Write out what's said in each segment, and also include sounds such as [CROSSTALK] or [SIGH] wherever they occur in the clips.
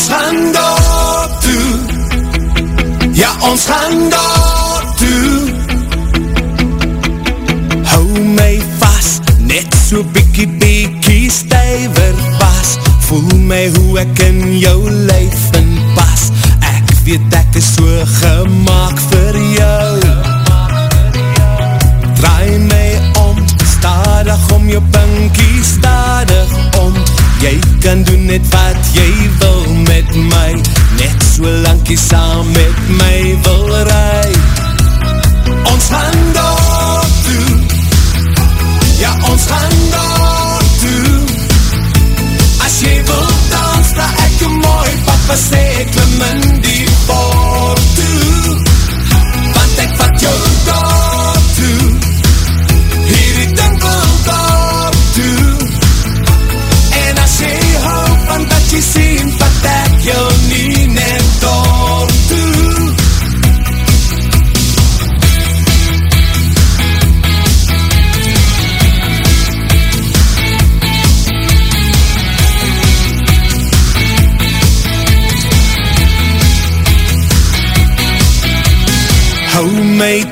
ons gaan daar toe. Ja, ons gaan daar toe. Hou my vast, net so bikkie bikkie stuiver pas. Voel my hoe ek in jou in pas Ek weet ek is so gemaakt vir jou. Draai my om, stadig om jou pinkie stadig om Jy kan doen net wat jy wil met my. Net so lang jy saam met my wil rij Ons gaan daar toe. Ja, ons gaan daar toe. As jy wil dans, da ek jou mooi Papa sê, klim in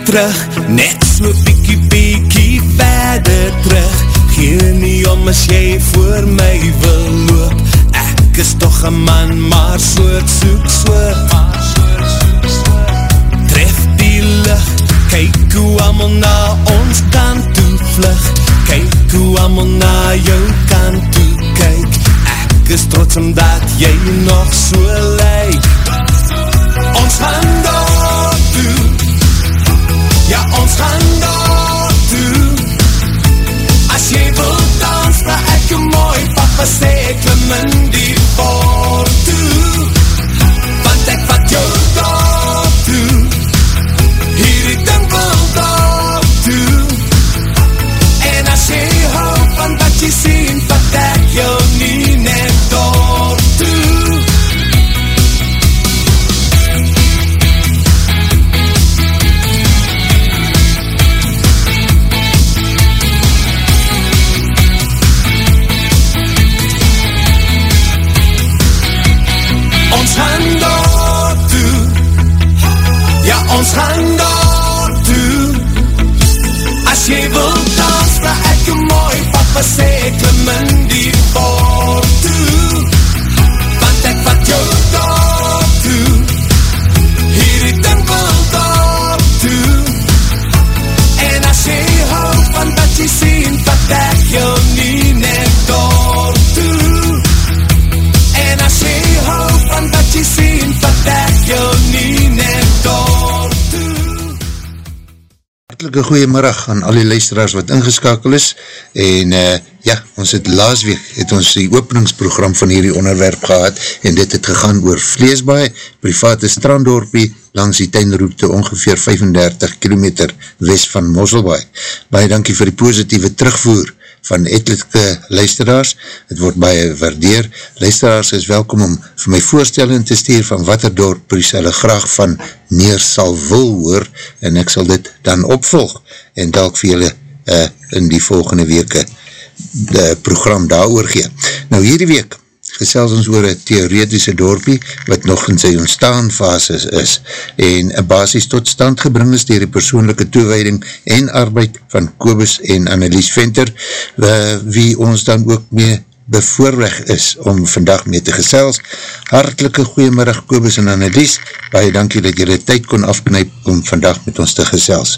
terug, net so biekie biekie verder terug. Gee nie om as jy voor my wil loop. Ek is toch een man, maar soort soek soort Tref die lucht, kyk hoe allemaal na ons kant toe vlug. Kyk hoe allemaal na jou kant toe kyk. Ek is trots omdat jy nog so lyk. Ons gaan toe Ja, ons gaan daar toe. As jy wil dans, da ek jou mooi Papa sê, klim in Hartelike goeiemiddag aan al die luisteraars wat ingeskakel is en uh, ja, ons het laas week het ons die openingsprogram van hierdie onderwerp gehad en dit het gegaan oor Vleesbaai, private stranddorpie langs die tuinroute ongeveer 35 km west van Mosselbaai. Baie dankie vir die positieve terugvoer van etelike luisteraars, het word baie waardeer, luisteraars is welkom om vir my voorstelling te stuur van wat er dorp die hulle graag van meer sal wil hoor, en ek sal dit dan opvolg, en dalk vir julle uh, in die volgende weke de program daar oorgee. Nou hierdie week gesels ons oor een theoretische dorpie wat nog in sy ontstaanfases is en een basis tot stand gebring is dier die persoonlijke toewijding en arbeid van Kobus en Annelies Venter wie ons dan ook mee bevoorweg is om vandag mee te gesels. Hartelike goeiemiddag Kobus en Annelies, baie dankie dat jylle tyd kon afknyp om vandag met ons te gesels.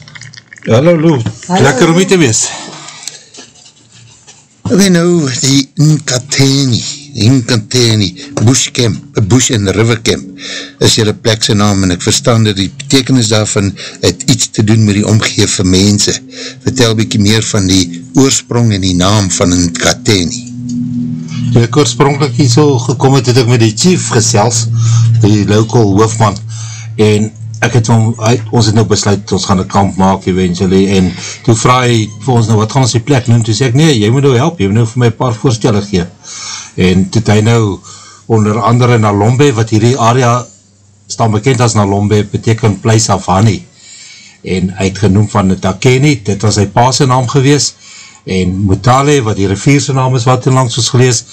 Hallo Lou, lekker om hier te wees. Ok, nou, die Nkateni, die Nkateni, Bush Camp, Bush and River Camp, is jylle plekse naam, en ek verstaan dat die betekenis daarvan het iets te doen met die omgeef van mense. Vertel bykie meer van die oorsprong en die naam van Nkateni. Toe ek oorspronkelijk hier so gekom het, het ek met die chief gesels, die local hoofman, en ek het om, ons het nou besluit, ons gaan een kamp maak eventually, en toe vraag hy vir ons nou, wat gaan ons die plek noem, toe sê ek, nee, jy moet nou help, jy moet nou vir my paar voorstellen gee, en toe hy nou, onder andere Nalombe, wat hierdie area, staan bekend as Nalombe, beteken Place of Honey, en hy het genoem van Takeni, dit was sy paase naam gewees, en Mutale, wat die rivierse naam is, wat in langs ons gelees,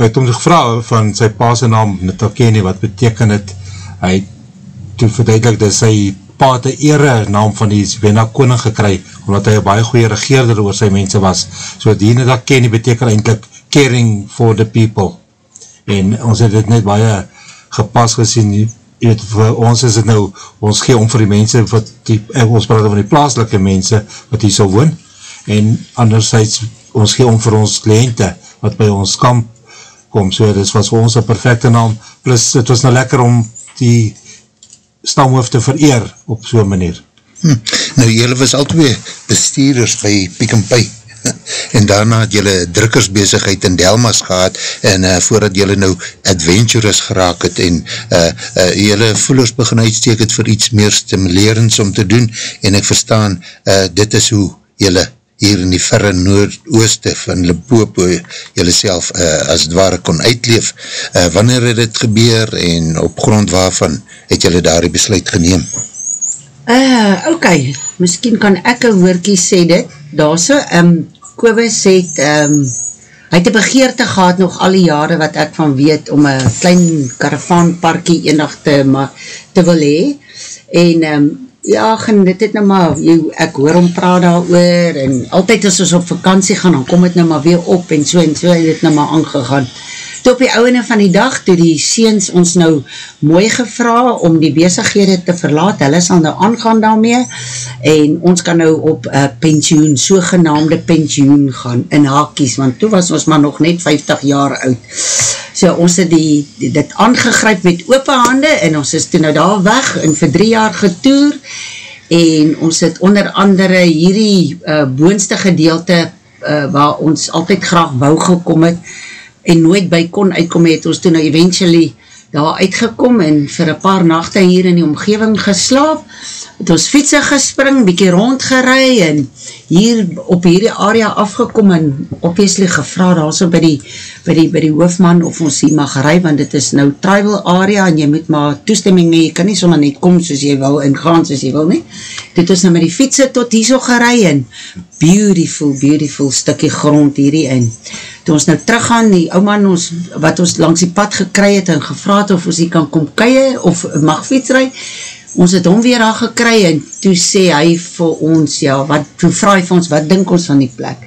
het om gevra van sy pa sy naam Natakeni, wat beteken het, hy toe verduidelik dat sy pa het een ere naam van die Zwena koning gekry, omdat hy een baie goeie regeerder oor sy mense was. So die Natakeni beteken eindelijk caring for the people. En ons het dit net baie gepas gesien, jy weet, vir ons is het nou, ons gee om vir die mense, wat die, eh, ons praat van die plaaslike mense, wat hier sal woon, en anderzijds, ons gee om vir ons kliënte, wat by ons kamp kom, so dit was vir ons een perfecte naam, plus het was nou lekker om die stamhoofd te vereer, op so'n manier. Hm, nou, jylle was al twee bestuurders by Piek en Pie, [LAUGHS] en daarna het jylle drukkersbezigheid in Delmas gehad, en uh, voordat jylle nou adventurous geraak het, en uh, uh, jylle voelers begin uitsteek het vir iets meer stimulerends om te doen, en ek verstaan, uh, dit is hoe jylle hier in die verre noordooste van Limpopo jylle self uh, as het ware kon uitleef. Uh, wanneer het dit gebeur en op grond waarvan het jylle daar die besluit geneem? Uh, ok, miskien kan ek een woordkie sê dit, daar so, um, Kobus het, um, hy het een begeerte gehad nog al die jare wat ek van weet, om een klein karavaanparkie enig te, ma, te wil hee, en um, ja, gen, dit het nou maar, jy, ek hoor om praat daar oor, en altyd as ons op vakantie gaan, dan kom het nou maar weer op, en so en so het het nou maar aangegaan, toe op die ouwene van die dag, toe die seens ons nou mooi gevra om die bezighede te verlaat, hulle sal nou aangaan daarmee, en ons kan nou op uh, pensioen, sogenaamde pensioen gaan, in hakies, want toe was ons maar nog net 50 jaar oud. So ons het die, die, dit aangegryp met open hande, en ons is toe nou daar weg, en vir drie jaar getoer, en ons het onder andere hierdie uh, boonste gedeelte, uh, waar ons altyd graag wou gekom het, en nooit by kon uitkom het, ons toen nou eventually daar uitgekom en vir een paar nachte hier in die omgeving geslaap, het ons fietsen gespring, bykie rondgerei en hier op hierdie area afgekom en obviously gevra daar so by die, by, die, by die hoofman of ons hier mag rei, want dit is nou tribal area en jy moet maar toestemming nie, jy kan nie sommer net kom soos jy wil en gaan soos jy wil nie. Dit is nou met die fietsen tot hier so gerei en beautiful, beautiful stukkie grond hierdie in toe ons nou teruggaan, die ouman ons, wat ons langs die pad gekry het en gevraad of ons hier kan kom keie of mag fietsrui, ons het hom weer al gekry en toe sê hy vir ons, ja, wat, toe vraag hy vir ons, wat dink ons van die plek?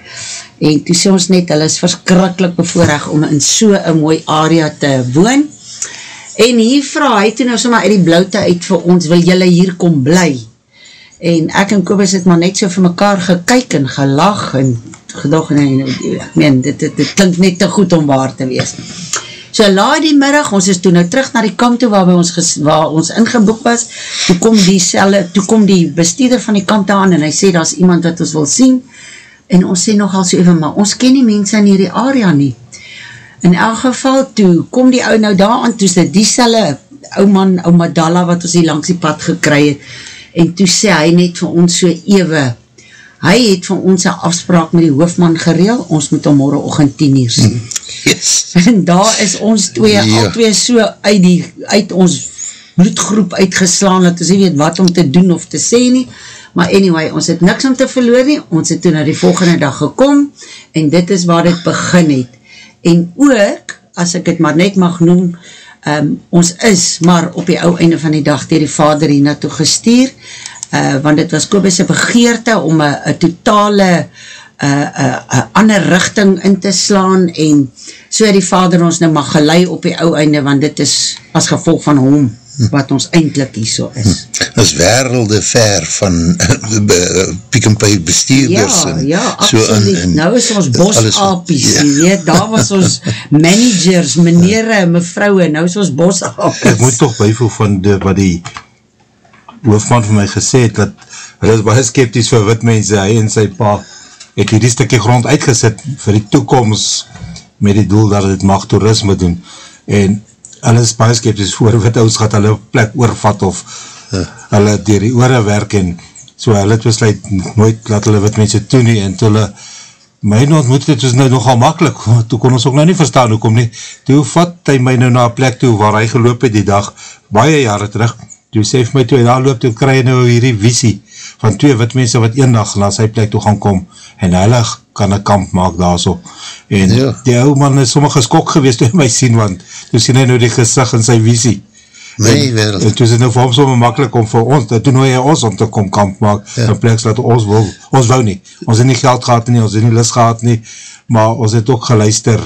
En toe sê ons net, hy is verskrikkelijk bevoorrecht om in so'n mooi area te woon. En hier vraag hy toe nou sommer uit die blauwte uit vir ons, wil jylle hier kom bly? En ek en Kobus het maar net so vir mekaar gekyk en gelag en gedag, nee, ek meen, dit, dit, dit klink net te goed om waar te wees. So laat die middag, ons is toe nou terug na die kamp toe waar, ons, ges, waar ons ingeboek was, toe kom die selle, toe kom die bestuurder van die kamp aan en hy sê, daar is iemand wat ons wil sien, en ons sê nogal so even, maar ons ken die mense in hierdie area nie. In elk geval, toe kom die ou nou daar aan, toe is dit die selle, ou man, ou Madalla, wat ons hier langs die pad gekry het, en toe sê hy net vir ons so even, hy het van ons een afspraak met die hoofman gereel, ons moet om morgen ochend 10 uur sien. Yes. En daar is ons twee, ja. al twee so uit, die, uit ons bloedgroep uitgeslaan, dat ons nie weet wat om te doen of te sê nie, maar anyway, ons het niks om te verloor nie, ons het toen na die volgende dag gekom, en dit is waar dit begin het. En ook, as ek het maar net mag noem, um, ons is maar op die ou einde van die dag dier die vader hier naartoe gestuur, uh, want het was Kobus' begeerte om een totale uh, uh, uh, ander richting in te slaan en so die vader ons nou mag gelei op die ou einde, want dit is as gevolg van hom wat ons eindelijk hier so is. Hm. Is werelde ver van Piek en Pie bestuurders. Ja, en ja, so absoluut. En, nou is ons bosapies, ja. weet, daar was ons [LAUGHS] managers, menere, mevrouwe, nou is ons bosapies. Ek moet toch bijvoel van de, wat die hoofdman van my gesê het, dat hy is baie skepties vir wit mense, hy en sy pa het hierdie stikkie grond uitgesit vir die toekomst met die doel dat het mag toerisme doen en hy is baie skepties voor wit ouds gaat hulle plek oorvat of uh, hulle dier die oore werk en so hulle het besluit nooit laat hulle wit mense toe nie en toe hulle my ontmoet het, was nou nogal makkelijk, [LAUGHS] toe kon ons ook nou nie verstaan, hoe kom nie, toe vat hy my nou na plek toe, waar hy geloop het die dag, baie jare terug, toe sê vir my toe, daar loop toe, kry nou hierdie visie van twee wit mense wat een dag na sy plek toe gaan kom, en hulle kan een kamp maak daar so. En ja. die ou man is sommige skok geweest toe my sien, want toe sien hy nou die gezicht in sy visie. Nee, en, en toe is het nou vir hom somme makkelijk om vir ons, toe nou hy ons om te kom kamp maak, ja. in plek dat ons wil, ons wou nie. Ons het nie geld gehad nie, ons het nie list gehad nie, maar ons het ook geluister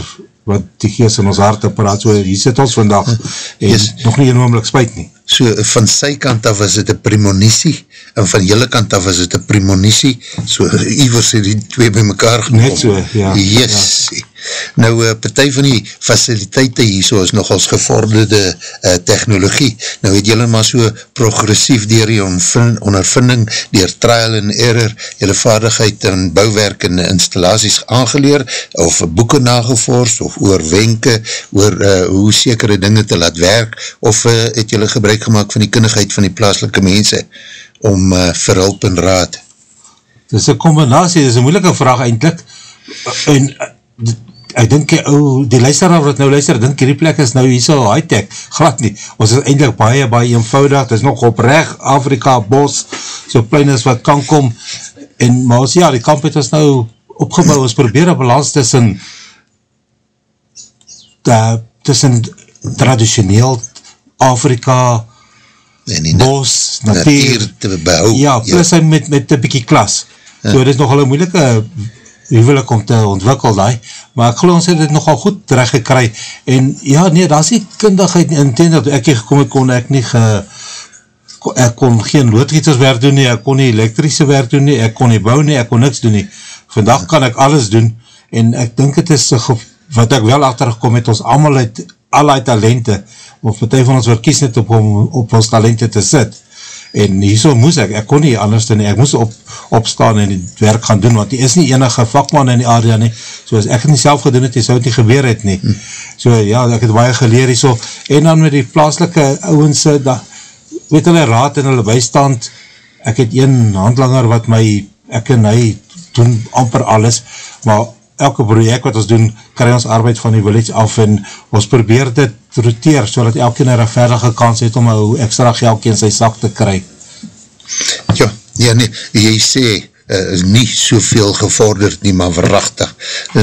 wat die geest in ons hart praat, so hier sit ons vandag, en yes. nog nie enormlik spuit nie. So, van sy kant af is het een premonitie, en van jylle kant af is het een premonitie, so, Ivers het die twee by mekaar gekom. Net so, ja. Yes, ja. Nou, uh, partij van die faciliteite hier so is nogals gevorderde uh, technologie. Nou het jylle maar so progressief dier die ondervinding, dier trial and error, jylle vaardigheid en bouwwerk en installaties aangeleer, of boeken nagevoers, of oor wenke, oor uh, hoe sekere dinge te laat werk, of uh, het jylle gebruik gemaakt van die kundigheid van die plaaslike mense, om uh, verhulp en raad? Dit is een combinatie, dit is een moeilike vraag eindelijk, en ek dink die, oh, die luisteraar wat nou luister, dink die plek is nou hier so high-tech, glad nie, ons is eindelijk baie, baie eenvoudig, het is nog op reg, Afrika, bos, so plein is wat kan kom, en maar ons, ja, die kamp het ons nou opgebouw, ons probeer een balans tussen tussen traditioneel Afrika bos, natuur, te behou, ja, plus ja. met, met een bykie klas, ja. so dit is nogal een moeilike huwelik om te ontwikkel daai, maar ek geloof ons het dit nogal goed terecht gekry, en ja nee, daar is die kundigheid in ten dat ek hier gekom het, kon ek nie ge, ek kon geen loodgieterswerk doen nie, ek kon nie elektrische werk doen nie, ek kon nie bou nie, ek kon niks doen nie, vandag kan ek alles doen, en ek dink het is, wat ek wel achtergekom het, ons allemaal het, al die talente, of partij van ons verkies net op, om op ons talente te sit, en hierso moes ek, ek kon nie anders doen, ek moes op, opstaan en die werk gaan doen, want die is nie enige vakman in die area nie, so as ek het nie self gedoen het, die sou het nie gebeur het nie, so ja, ek het baie geleer hierso, en dan met die plaaslike ouwense, weet hulle raad en hulle bijstand, ek het een handlanger wat my, ek en hy doen amper alles, maar elke project wat ons doen, kry ons arbeid van die village af en ons probeer dit roteer, so dat elke een een rechtverdige kans het om een extra geldje in sy sak te kry. Ja, ja nee, jy sê, uh, nie soveel gevorderd nie, maar verrachtig.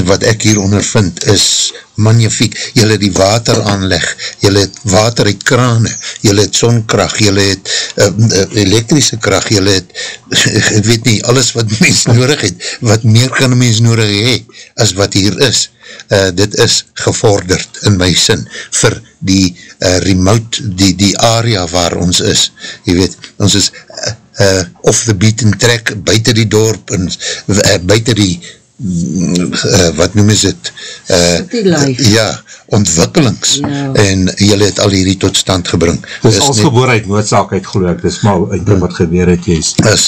Wat ek hier ondervind is magnifiek. Julle die water aanleg, julle het water uit krane, julle het sonkracht, julle het uh, uh, elektrische kracht, julle het, [LAUGHS] ek weet nie, alles wat [LAUGHS] mens nodig het, wat meer kan mens nodig hee, as wat hier is uh, dit is gevorderd in my sin vir die uh, remote, die, die area waar ons is. Je weet, ons is uh, uh, off the beaten track, buiten die dorp, en, uh, buiten die uh, wat noem is het? Uh, ja, ontwikkelings ja. en jylle het al hierdie tot stand gebring. Dis is als geboorheid noodzaak uit geloof ek, dis maar uit wat gebeur het, jy is. Is,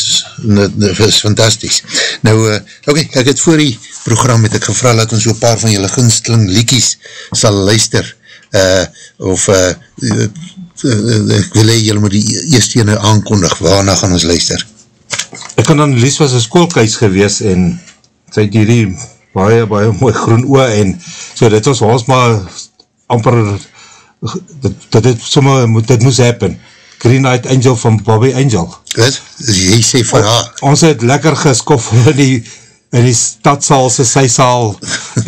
is fantastisch. Nou, uh, oké, okay, ek het voor die program het ek gevra, laat ons so paar van jylle gunsteling liekies sal luister, uh, of uh, ek wil hee, jylle moet die eerste ene aankondig, waarna gaan ons luister? Ek kan dan, Lies was een skoolkuis gewees en sy het hierdie baie, baie mooi groen oor en so dit was ons maar amper dit, dit, dit, somme, dit moes happen Green Eyed Angel van Bobby Angel Wat? Jy sê vir haar Ons het lekker geskof in die in die stadsaal, sy sysaal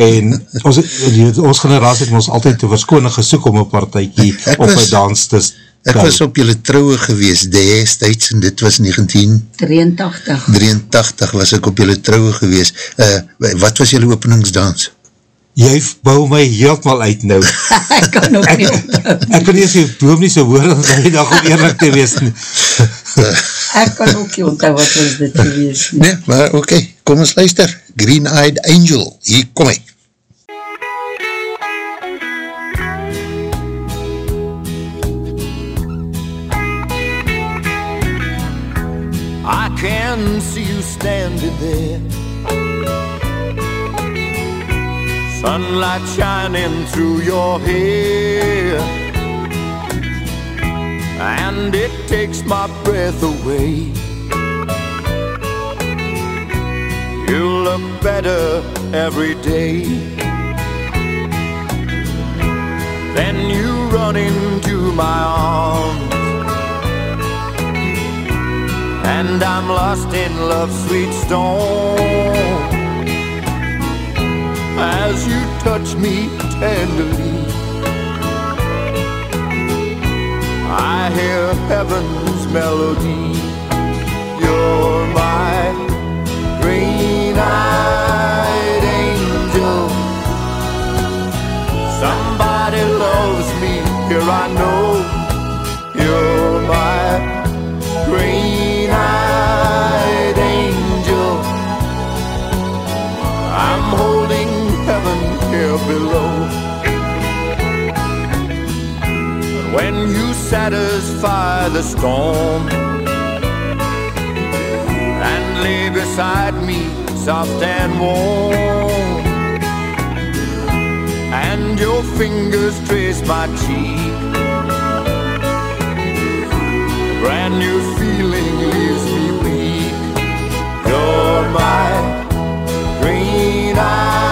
en ons, die, ons generatie het ons altyd te verskoning gesoek om een partijkie op een dans te Ek was op julle trouwe gewees, destijds, en dit was 1983. 83 was ek op julle trouwe gewees. Uh, wat was julle openingsdans? Jy bou my heeltmal uit nou. [LAUGHS] ek kan ook nie onthou. Ek kan nie as jy boom nie so hoor, dat jy dag om eerlijk te wees. [LAUGHS] ek kan ook nie onthou wat was dit gewees. Nee, maar oké, okay, kom ons luister. Green Eyed Angel, hier kom ek. can see you standing there. Sunlight shining through your hair. And it takes my breath away. You look better every day. Then you run into my arms And I'm lost in love's sweet storm As you touch me tenderly. I hear heaven's melody. You're my green-eyed angel. Somebody loves me, here I know You're my green-eyed angel. I'm holding here below. When you satisfy the storm And lay beside me soft and warm And your fingers trace my cheek Brand new feeling leaves me weak. You're my green-eyed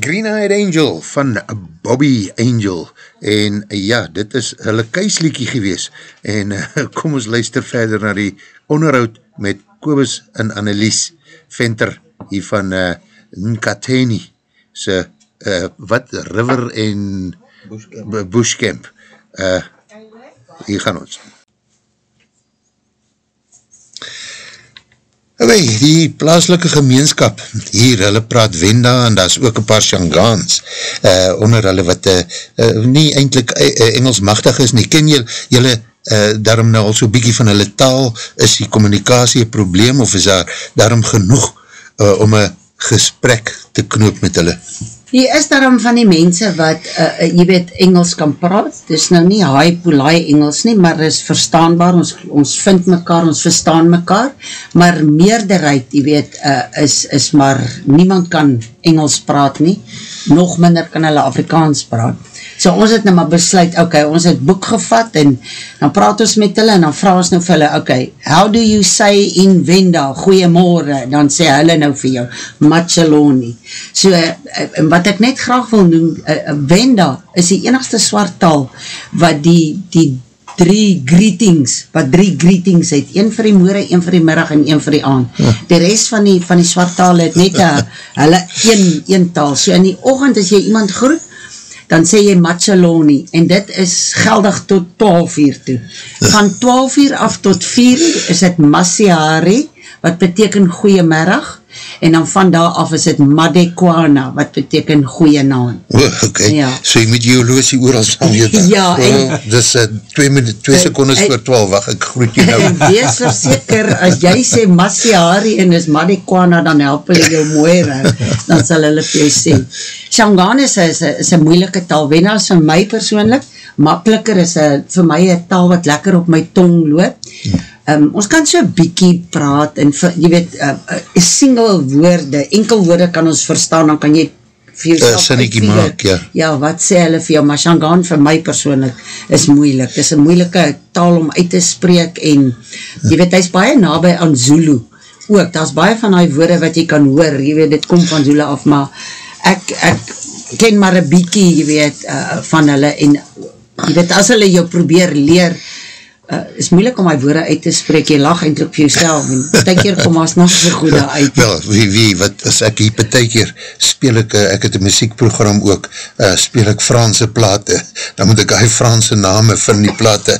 Green-Eyed Angel van Bobby Angel. En ja, dit is hulle kuisliekie gewees. En [LAUGHS] kom ons luister verder na die onderhoud met Kobus en Annelies Venter hier van uh, Nkateni se uh, wat River en Bushcamp, Bushcamp. Uh, hier gaan ons Okay, die plaaslike gemeenskap, hier, hulle praat Wenda en daar is ook een paar Shangaans uh, onder hulle wat uh, uh, nie eindelijk uh, Engels machtig is nie. Ken jy, jylle uh, daarom nou al so bykie van hulle taal, is die communicatie een probleem of is daar daarom genoeg uh, om een gesprek te knoop met hulle? Hier is daarom van die mense wat, uh, jy weet, Engels kan praat, dis nou nie haai poelaai Engels nie, maar is verstaanbaar, ons, ons vind mekaar, ons verstaan mekaar, maar meerderheid, jy weet, uh, is, is maar, niemand kan Engels praat nie, nog minder kan hulle Afrikaans praat. So ons het nou maar besluit, ok, ons het boek gevat en dan praat ons met hulle en dan vraag ons nou vir hulle, ok, how do you say in Wenda, goeiemorgen, dan sê hulle nou vir jou, Macheloni. So, uh, wat ek net graag wil noem, Wenda is die enigste swart taal wat die, die drie greetings, wat drie greetings het, een vir die moere, een vir die middag en een vir die aand. Ja. Die rest van die, van die swart taal het net a, [LAUGHS] hulle een, een taal. So in die ochend as jy iemand groet, dan sê jy Macheloni, en dit is geldig tot 12 uur toe. Van 12 uur af tot 4 uur is het Masiari, wat beteken goeiemiddag, en dan van daar af is het Madekwana, wat beteken goeie naam. Oh, ok, ja. so jy moet jy horlosie oor als van weet. Ja, en... Oh, dis 2 uh, twee secondes voor 12, wacht, ek groet jy nou. En [LAUGHS] wees verseker, as jy sê Masiari en is Madekwana, dan help hulle jou mooi rug, [LAUGHS] dan sal hulle vir jou sê. Shangaan is een moeilike taal, Wena is vir my persoonlik, makkeliker is a, vir my een taal wat lekker op my tong loop. Um, ons kan so bykie praat en jy weet, uh, uh, single woorde, enkel woorde kan ons verstaan, dan kan jy vir jouself uh, maak, ja. ja, wat sê hulle vir jou, maar Shangaan vir my persoonlik is moeilik, dit is een moeilike taal om uit te spreek en jy weet, hy is baie nabij aan Zulu ook, daar is baie van die woorde wat jy kan hoor, jy weet, dit kom van Zulu af, maar ek, ek ken maar een bykie, jy weet, uh, van hulle en jy weet, as hulle jou probeer leer, uh, is moeilik om my woorde uit te spreek, jy lach eindelijk vir jouself, en betek keer kom as nog so goede uit. Wel, wie, wie, wat, as ek hier betek keer speel ek, uh, ek het een muziekprogram ook, uh, speel ek Franse plate, dan moet ek hy Franse name van die plate,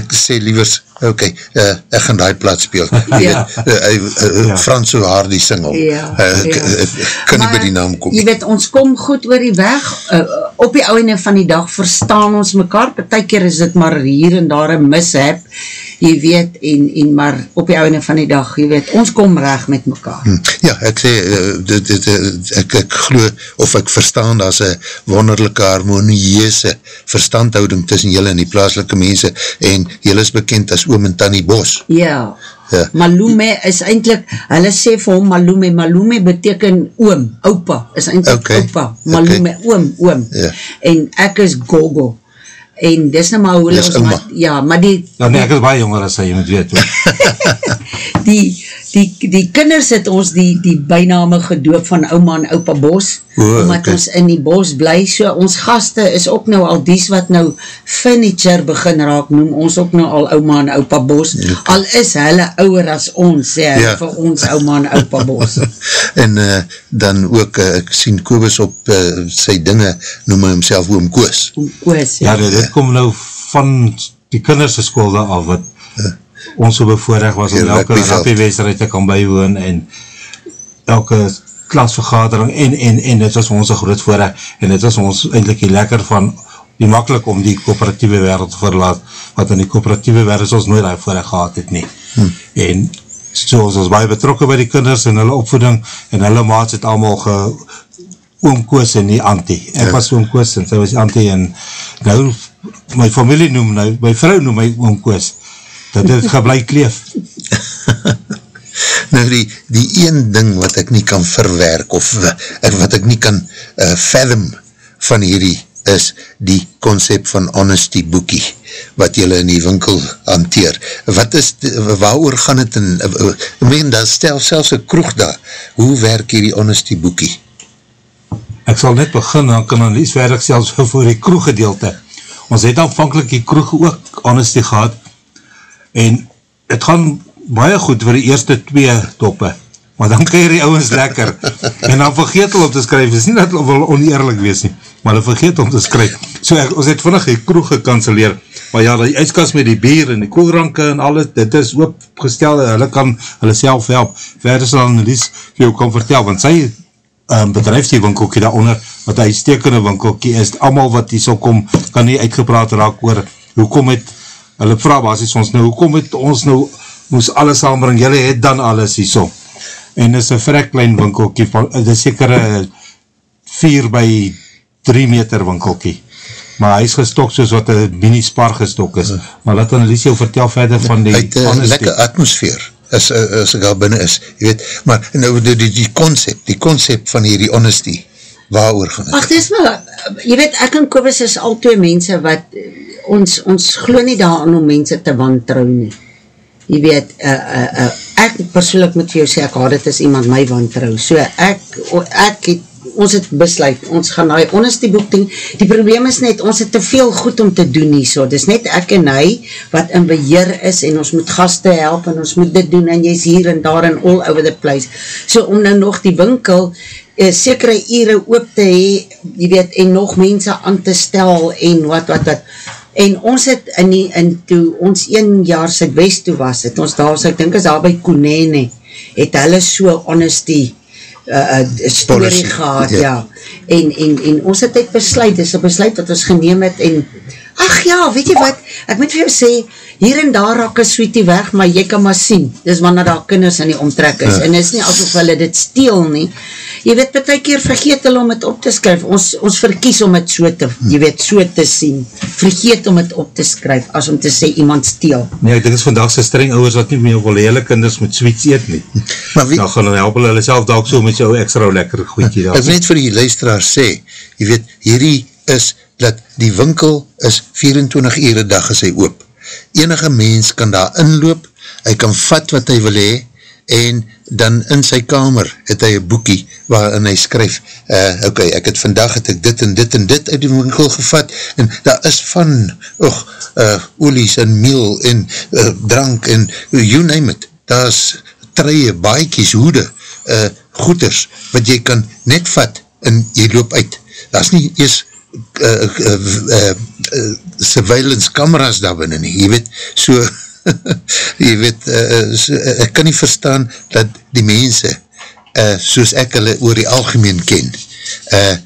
ek sê liewers, ok, uh, ek gaan die plaat speel, [LAUGHS] ja. weet, uh, uh, uh, Frans so haar die single, ja, uh, ja. kan nie by die naam kom. Jy weet, ons kom goed oor die weg, uh, op die ouwe van die dag verstaan ons mekaar, betek keer is dit maar hier en daar een mishap, jy weet, en, en maar op die oude van die dag, jy weet, ons kom reg met mekaar. Hm, ja, ek sê, uh, dit, dit, ek, ek glo, of ek verstaan, dat is een wonderlijke harmonieuse verstandhouding tussen jylle en die plaaslike mense, en jylle is bekend as oom en tannie Bos. Ja, ja. Malume is eindelijk, hulle sê vir hom Malume, Malume beteken oom, opa, is eindelijk okay. opa, Malume, okay. oom, oom, ja. en ek is Gogo, en dis nou maar hoe ons, maar, ja, maar die, ja nee, ek is baie jonger as hy, jy moet weet, [LAUGHS] die, die, die kinders het ons die, die bijname gedoop van ouma en opa bos, oh, omdat okay. ons in die bos bly, so ons gaste is ook nou al dies wat nou furniture begin raak, noem ons ook nou al ouma en opa bos, okay. al is hulle ouwer as ons, sê ja. vir ons ouma en opa bos. [LAUGHS] en uh, dan ook, uh, ek sien Kobus op uh, sy dinge, noem hy homself oom Koos. Oom Koos, ja. Ja, dit, dit kom nou van die kinderse school daar af, wat uh ons so bevoorrecht was om elke rugbywesterheid te kan bijwoon en elke klasvergadering en, en, en dit was ons een groot voorrecht en dit was ons eindelijk die lekker van die makkelijk om die kooperatieve wereld te verlaat, wat in die kooperatieve wereld ons nooit daar voorrecht gehad het nie. Hmm. En so ons was baie betrokken by die kinders en hulle opvoeding en hulle maats het allemaal ge oomkoos en nie antie. Ek ja. was oomkoos en sy was antie en nou my familie noem nou, my vrou noem my oomkoos dat het geblei kleef. [LAUGHS] nou die, die een ding wat ek nie kan verwerk of wat ek nie kan uh, fathom van hierdie is die concept van honesty boekie wat jylle in die winkel hanteer. Wat is, waar oor gaan het in, uh, ek meen, daar stel selfs een kroeg daar. Hoe werk hierdie honesty boekie? Ek sal net begin, dan kan iets werk selfs voor die kroeg gedeelte. Ons het aanvankelijk die kroeg ook honesty gehad, en het gaan baie goed vir die eerste twee toppe, maar dan krijg die ouwens lekker, [LAUGHS] en dan vergeet hulle om te skryf, is nie dat hulle wil oneerlijk wees nie, maar hulle vergeet om te skryf, so ek, ons het vannig die kroeg gekanceleer, maar ja, die ijskas met die bier en die koelranke en alles, dit is oopgestel, hulle kan hulle self help, verder sal Annelies vir jou kan vertel, want sy um, bedrijf die winkelkie daaronder, wat hy stekende winkelkie is, allemaal wat die so kom, kan nie uitgepraat raak oor, hoe kom het hulle vraag basis ons nou, hoekom het ons nou moes alles aanbring, jylle het dan alles hier so, en is een vrek klein winkelkie, dit is sekere 4 by 3 meter winkelkie, maar hy is gestok soos wat een mini spar gestok is, maar laat Annelies jou vertel verder van die... Uit een lekker atmosfeer, as, as ek al binnen is, jy weet, maar nou die, die, die concept, die concept van hierdie honesty, waar oor gaan het? Ach, dis maar, jy weet, ek en Kobus is al twee mense wat ons, ons glo nie daar om mense te wantrouw nie. Jy weet, uh, uh, uh, ek persoonlijk moet vir jou sê, ek had het is iemand my wantrouw. So ek, ek het, ons het besluit, ons gaan nou, ons is die boek ding, die probleem is net, ons het te veel goed om te doen nie, so, dis net ek en hy, wat in beheer is, en ons moet gasten help, en ons moet dit doen, en jy is hier en daar, en all over the place. So, om nou nog die winkel, uh, sekere ure oop te hee, jy weet, en nog mense aan te stel, en wat, wat, wat, en ons het in die, in toe ons een jaar sy west toe was, het ons daar, so ek dink is daar by Konene, het hulle so honesty uh, uh, story Policy, gehad, yeah. ja, en, en, en ons het het besluit, dis een besluit wat ons geneem het, en, ach ja, weet jy wat, ek moet vir jou sê, hier en daar raak een sweetie weg, maar jy kan maar sien, dis wanneer daar kinders in die omtrek is, ja. en is nie asof hulle dit steel nie, jy weet, ty keer vergeet hulle om het op te skryf, ons, ons verkies om het so te, jy weet, so te sien, vergeet om het op te skryf, as om te sê iemand steel. Nee, ek dink is vandag so streng ouders wat nie meer wil hele kinders met sweets eet nie. [LAUGHS] Maar wie, nou gaan hulle help hulle self dalk so met jou extra lekker goedje daar. Ek net vir die luisteraar sê, jy weet, hierdie is, dat die winkel is 24 ure dag is hy oop. Enige mens kan daar inloop, hy kan vat wat hy wil hee, en dan in sy kamer het hy een boekie waarin hy skryf, uh, ok, ek het vandag het ek dit en dit en dit uit die winkel gevat, en daar is van och, uh, olies en meel en uh, drank en you name it, daar is treie, baiekies, hoede, uh, goeders, wat jy kan net vat en jy loop uit. Daar is nie eers uh, uh, uh, uh, surveillance cameras daar binnen nie, jy weet, so [LAUGHS] jy weet, uh, ek kan nie verstaan dat die mense, uh, soos ek hulle oor die algemeen ken, uh,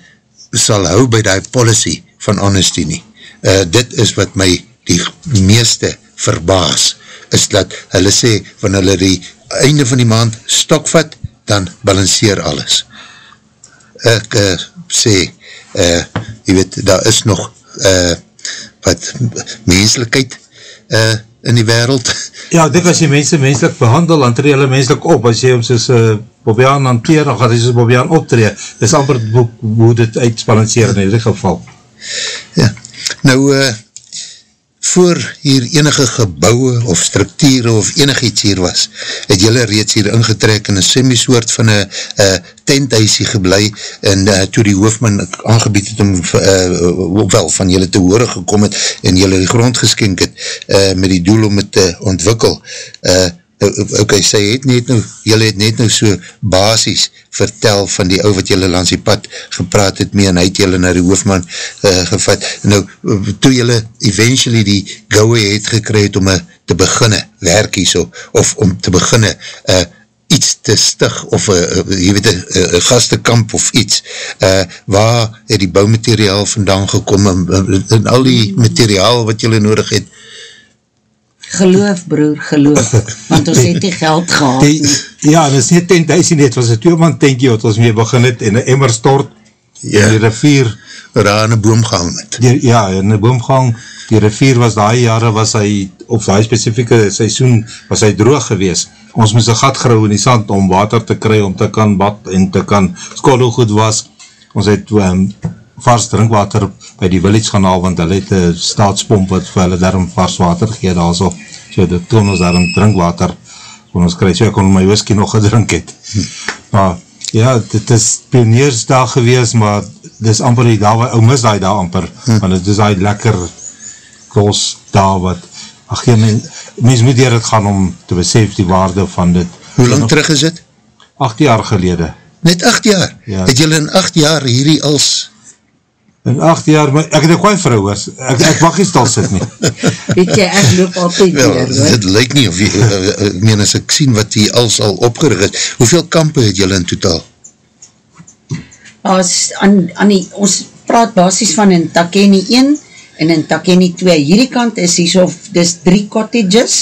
sal hou by die policy van honesty nie. Uh, dit is wat my die meeste verbaas, is dat hulle sê, wanneer hulle die einde van die maand stokvat, dan balanceer alles. Ek uh, sê, uh, jy weet, daar is nog uh, wat menselijkheid uh, in die wereld. Ja, dit as jy mense menselijk behandel, dan tree hulle menselijk op, as jy om soos uh, Bobiaan hanteer, dan gaat hy soos Bobiaan optree, dit is amper hoe, hoe dit uitbalanceer in die geval. Ja, nou, uh, voor hier enige gebouwe of structure of enig iets hier was, het jylle reeds hier ingetrek in een semi-soort van een uh, tenthuisie geblei en uh, toe die hoofdman aangebied het om uh, wel van jylle te horen gekom het en jylle die grond geskenk het uh, met die doel om het te ontwikkel. Uh, ok, sy het net nou, jylle het net nou so basis vertel van die ou wat jylle langs die pad gepraat het mee en hy het jylle na die hoofdman uh, gevat. Nou, toe jylle eventually die gouwe het gekry het om uh, te beginne werkie so, of om te beginne uh, iets te stig of uh, jy weet, een gastenkamp of iets, uh, waar het die bouwmateriaal vandaan gekom en, en al die materiaal wat jylle nodig het, geloof broer, geloof, [LAUGHS] want ons het die geld gehad. Die, ja, en is nie tent huisie net, was een tweeman tentje wat ons mee begin het, en een emmer stort, ja. die rivier, daar in een boom gehang het. Die, ja, in een boom gehang, die rivier was die jare, was hy, op die specifieke seisoen, was hy droog gewees. Ons moest een gat grauw in die sand, om water te kry, om te kan bad, en te kan skol hoe goed was. Ons het um, vars drinkwater by die village gaan haal, want hulle het een staatspomp wat vir hulle daarom vars water gegeet also. So dit toon ons daarom drinkwater kon ons kry, so ek kon my whisky nog gedrink het. Maar ja, dit is pioniersdag gewees, maar dit is amper die dag, ou mis die dag amper, hm. want het is die lekker klos dag wat, ach geen, mens moet hier het gaan om te besef die waarde van dit. Hoe lang terug is het? Acht jaar gelede. Net acht jaar? Ja. Het julle in acht jaar hierdie als in 8 jaar, maar ek het een kwaai vrou was, ek, ek mag nie stal sit nie. [LAUGHS] Weet jy, ek loop altyd Wel, weer, dit lyk nie, of jy, uh, ek meen as ek sien wat jy als al opgerig is, hoeveel kampe het jylle in totaal? As, aan, aan die, ons praat basis van in Takeni 1 en in Takeni 2, hierdie kant is hier so, dis 3 cottages,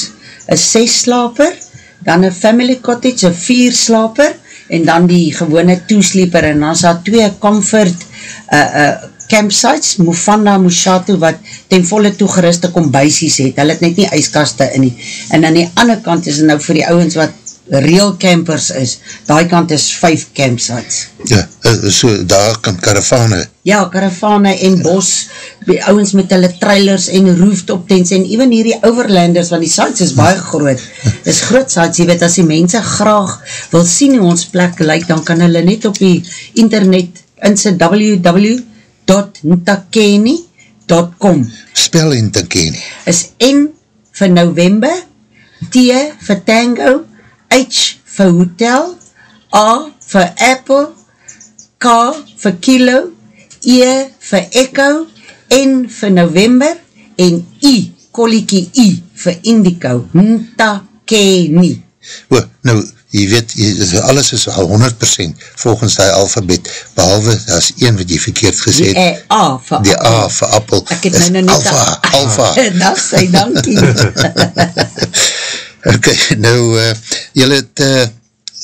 een 6 slaper, dan een family cottage, een 4 slaper, en dan die gewone toesleeper, en dan is daar 2 comfort, uh, uh, campsites, Mufanda, Mushato, wat ten volle toegeruste kombuisies het, hulle het net nie ijskaste in nie, en aan die ander kant is nou vir die ouwens wat real campers is, die kant is 5 campsites. Ja, eh, so daar kan karavane. Ja, karavane en bos, die ouwens met hulle trailers en rooftop tents, en even hier die overlanders, want die sites is baie groot, is groot sites, jy weet, as die mense graag wil sien hoe ons plek lyk, dan kan hulle net op die internet in sy www www.ntakeni.com Spel Ntakeni. Is N vir November T vir Tango H vir Hotel A vir Apple K vir Kilo E vir Echo N vir November en I, koliekie I vir Indico Ntakeni. O, nou jy weet, alles is al 100% volgens die alfabet, behalwe as een wat jy verkeerd gesê het. Die A vir Die A vir appel. Ek het nou nou net alfa, a, [LAUGHS] alfa. [LAUGHS] Dat sê, dankie. [LAUGHS] ok, nou, uh, jylle het uh,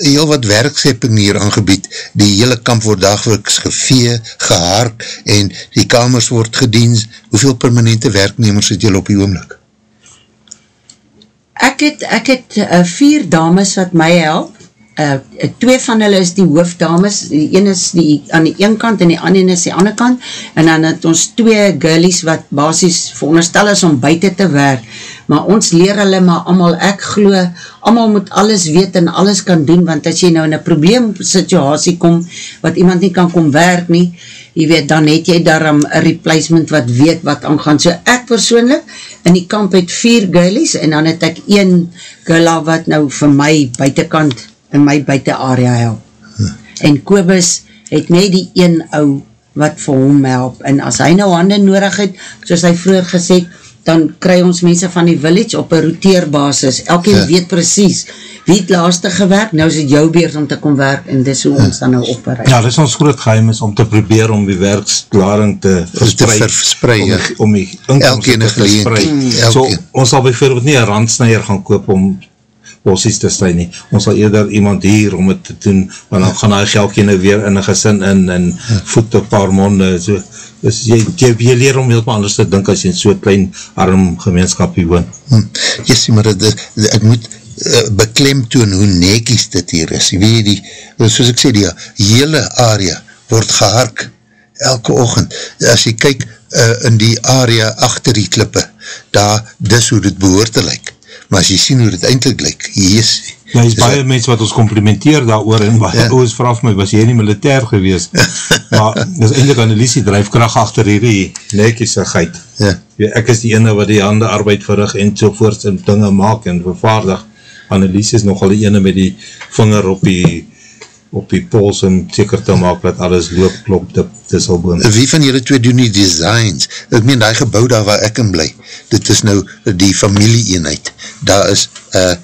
heel wat werksepping hier aangebied, die hele kamp word dagelijks gevee, gehaark, en die kamers word gediens, hoeveel permanente werknemers het jylle op die oomlik? Ek het, ek het uh, vier dames wat my help, uh, twee van hulle is die hoofdames, die een is die, aan die een kant en die ander is die ander kant, en dan het ons twee girlies wat basis veronderstel is om buiten te werk, maar ons leer hulle maar allemaal, ek glo, allemaal moet alles weet en alles kan doen, want as jy nou in een probleem situasie kom, wat iemand nie kan kom werk nie, jy weet, dan het jy daarom een replacement wat weet wat aangaan. So ek persoonlik, in die kamp het vier girlies, en dan het ek een girla wat nou vir my buitenkant, in my buiten area help. Hm. En Kobus het net die een ou wat vir hom help, en as hy nou handen nodig het, soos hy vroeger gesê, dan kry ons mense van die village op een roteerbasis, elkeen ja. weet precies wie het laaste gewerk, nou is het jou beurt om te kom werk, en dis hoe ons dan nou opbereid. Ja, dis ons groot geheim is om te probeer om die werksklaring te verspreid, te verspreid om, ja. om die inkomsten te verspreid. Mm. So, ons sal bijvoorbeeld nie een randsneier gaan koop om bossies te stuin nie. Ons sal eerder iemand hier om het te doen, want dan gaan hy geldje nou weer in een gesin in en ja. voet een paar monde, so, dus jy, jy, jy leer om heel anders te dink as jy in so'n klein arm gemeenskap hier woon. Hm. Yes, maar het, het moet uh, beklemtoon hoe nekies dit hier is. Jy weet die, soos ek sê, die hele area word gehark elke ochend. As jy kyk uh, in die area achter die klippe, daar, dis hoe dit behoort te lyk. Maar as jy sien hoe dit eindelijk lyk, yes, Ja, is baie a... mense wat ons complimenteer daar oor en baie ja. oos vraag my, was jy nie militair gewees? maar is eindelijk Annelisie drijfkracht achter hierdie nekiesigheid. Ja. ja. Ek is die ene wat die hande arbeid verrig en sovoorts en dinge maak en vervaardig. Annelies is nogal die ene met die vinger op die op die pols en seker te maak dat alles loop, klop, dit, dit sal boon. Wie van julle twee doen die designs? Ek meen, die gebouw daar waar ek in bly, dit is nou die familie eenheid. Daar is uh,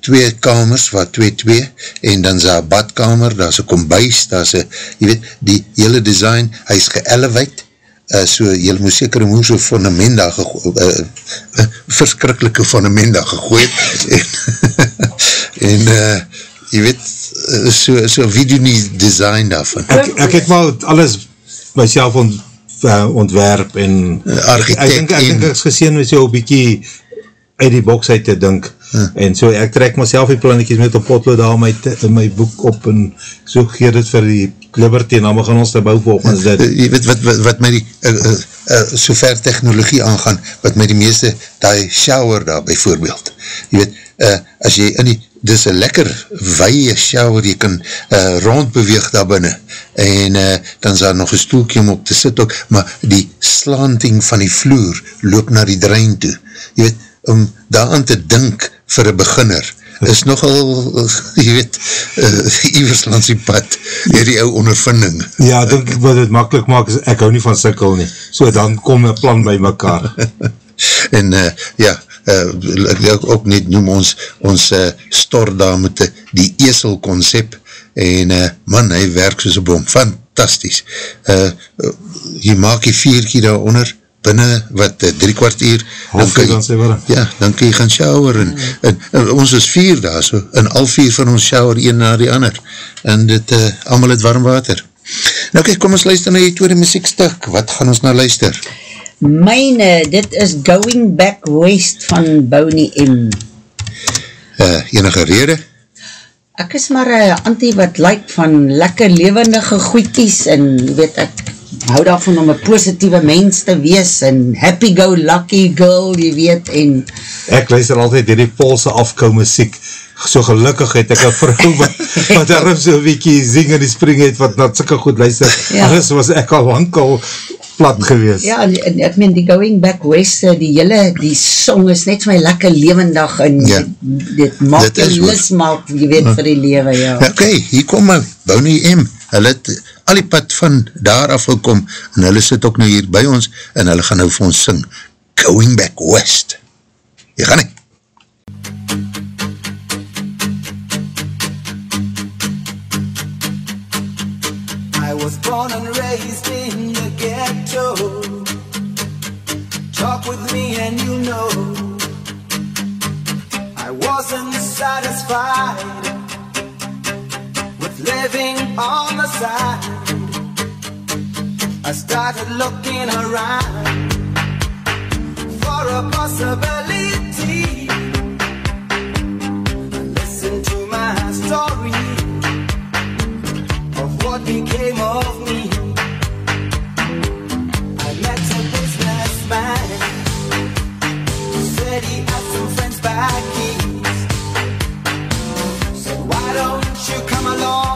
twee kamers, waar twee twee, en dan is daar badkamer, daar is een kombuis, daar is een, jy weet, die hele design, hy is ge-elevate, uh, so jylle moes seker een moes fundament daar gegooid, uh, uh, verskrikkelike fundament daar gegooid, [LAUGHS] en, [LAUGHS] en uh, jy weet, uh, so, so wie doen die design daarvan? Ek, ek het wel alles myself ont, uh, ontwerp en architect ek, ek, denk, ek denk ek is geseen met so een bykie uit die box uit te dink huh. en so ek trek myself die plannetjes met een potlood daar my, my boek op en so geer dit vir die Liberty en dan gaan ons te bouw volgens dit. Uh, jy weet wat, wat, wat my die uh, uh, uh, so ver technologie aangaan, wat my die meeste die shower daar bijvoorbeeld, jy weet, uh, as jy in die, dis een lekker weie shower, jy kan uh, rondbeweeg daar binnen, en uh, dan is daar nog een stoelkie om op te sit ook, maar die slanting van die vloer loop naar die drein toe, jy weet, om daar aan te dink vir een beginner, is nogal, [LAUGHS] jy weet, uh, Ivers langs die pad, hier die ou ondervinding. Ja, ek wat het makkelijk maak, is ek hou nie van sikkel nie, so dan kom een plan by mekaar. [LAUGHS] en uh, ja, uh, ek wil ook net noem ons, ons uh, stor daar met die, esel concept, en uh, man, hy werk soos een bom, fantastisch. Uh, jy maak die vierkie daar onder, binnen wat uh, drie kwart uur dan kan, jy, ja, dan kan jy gaan shower en, en, en ons is vier daar so, en al vier van ons shower een na die ander en dit uh, allemaal het warm water. Nou kijk, kom ons luister na die tweede muziekstuk wat gaan ons nou luister? Myne, dit is Going Back West van Boney M. Uh, enige rede? Ek is maar een antie wat lyk van lekker levendige goeikies en weet ek hou daarvan om een positieve mens te wees en happy go lucky girl, jy weet, en... Ek luister altyd die die polse afkou muziek, so gelukkig het ek een vrou wat, [LAUGHS] wat daarom so weekie zing en die spring het, wat na sikke goed luister, ja. anders was ek al lang al plat gewees. Ja, en, ek meen, die Going Back West, eh, die hele, die song is net vir my lekker levendig en ja. dit, dit maak dit jy lis maak, jy weet, ja. vir die lewe, ja. Oké, okay, hier kom my, Bonnie M, hulle het al die pad van daar af gekom en hulle sit ook nou hier by ons en hulle gaan nou vir ons sing Going Back West. Hier gaan nie. I was born and raised in the ghetto Talk with me and you know I wasn't satisfied With living on the side I started looking around for a possibility. Listen to my story of what became of me. Said he some friends back east. Said, why don't you come along?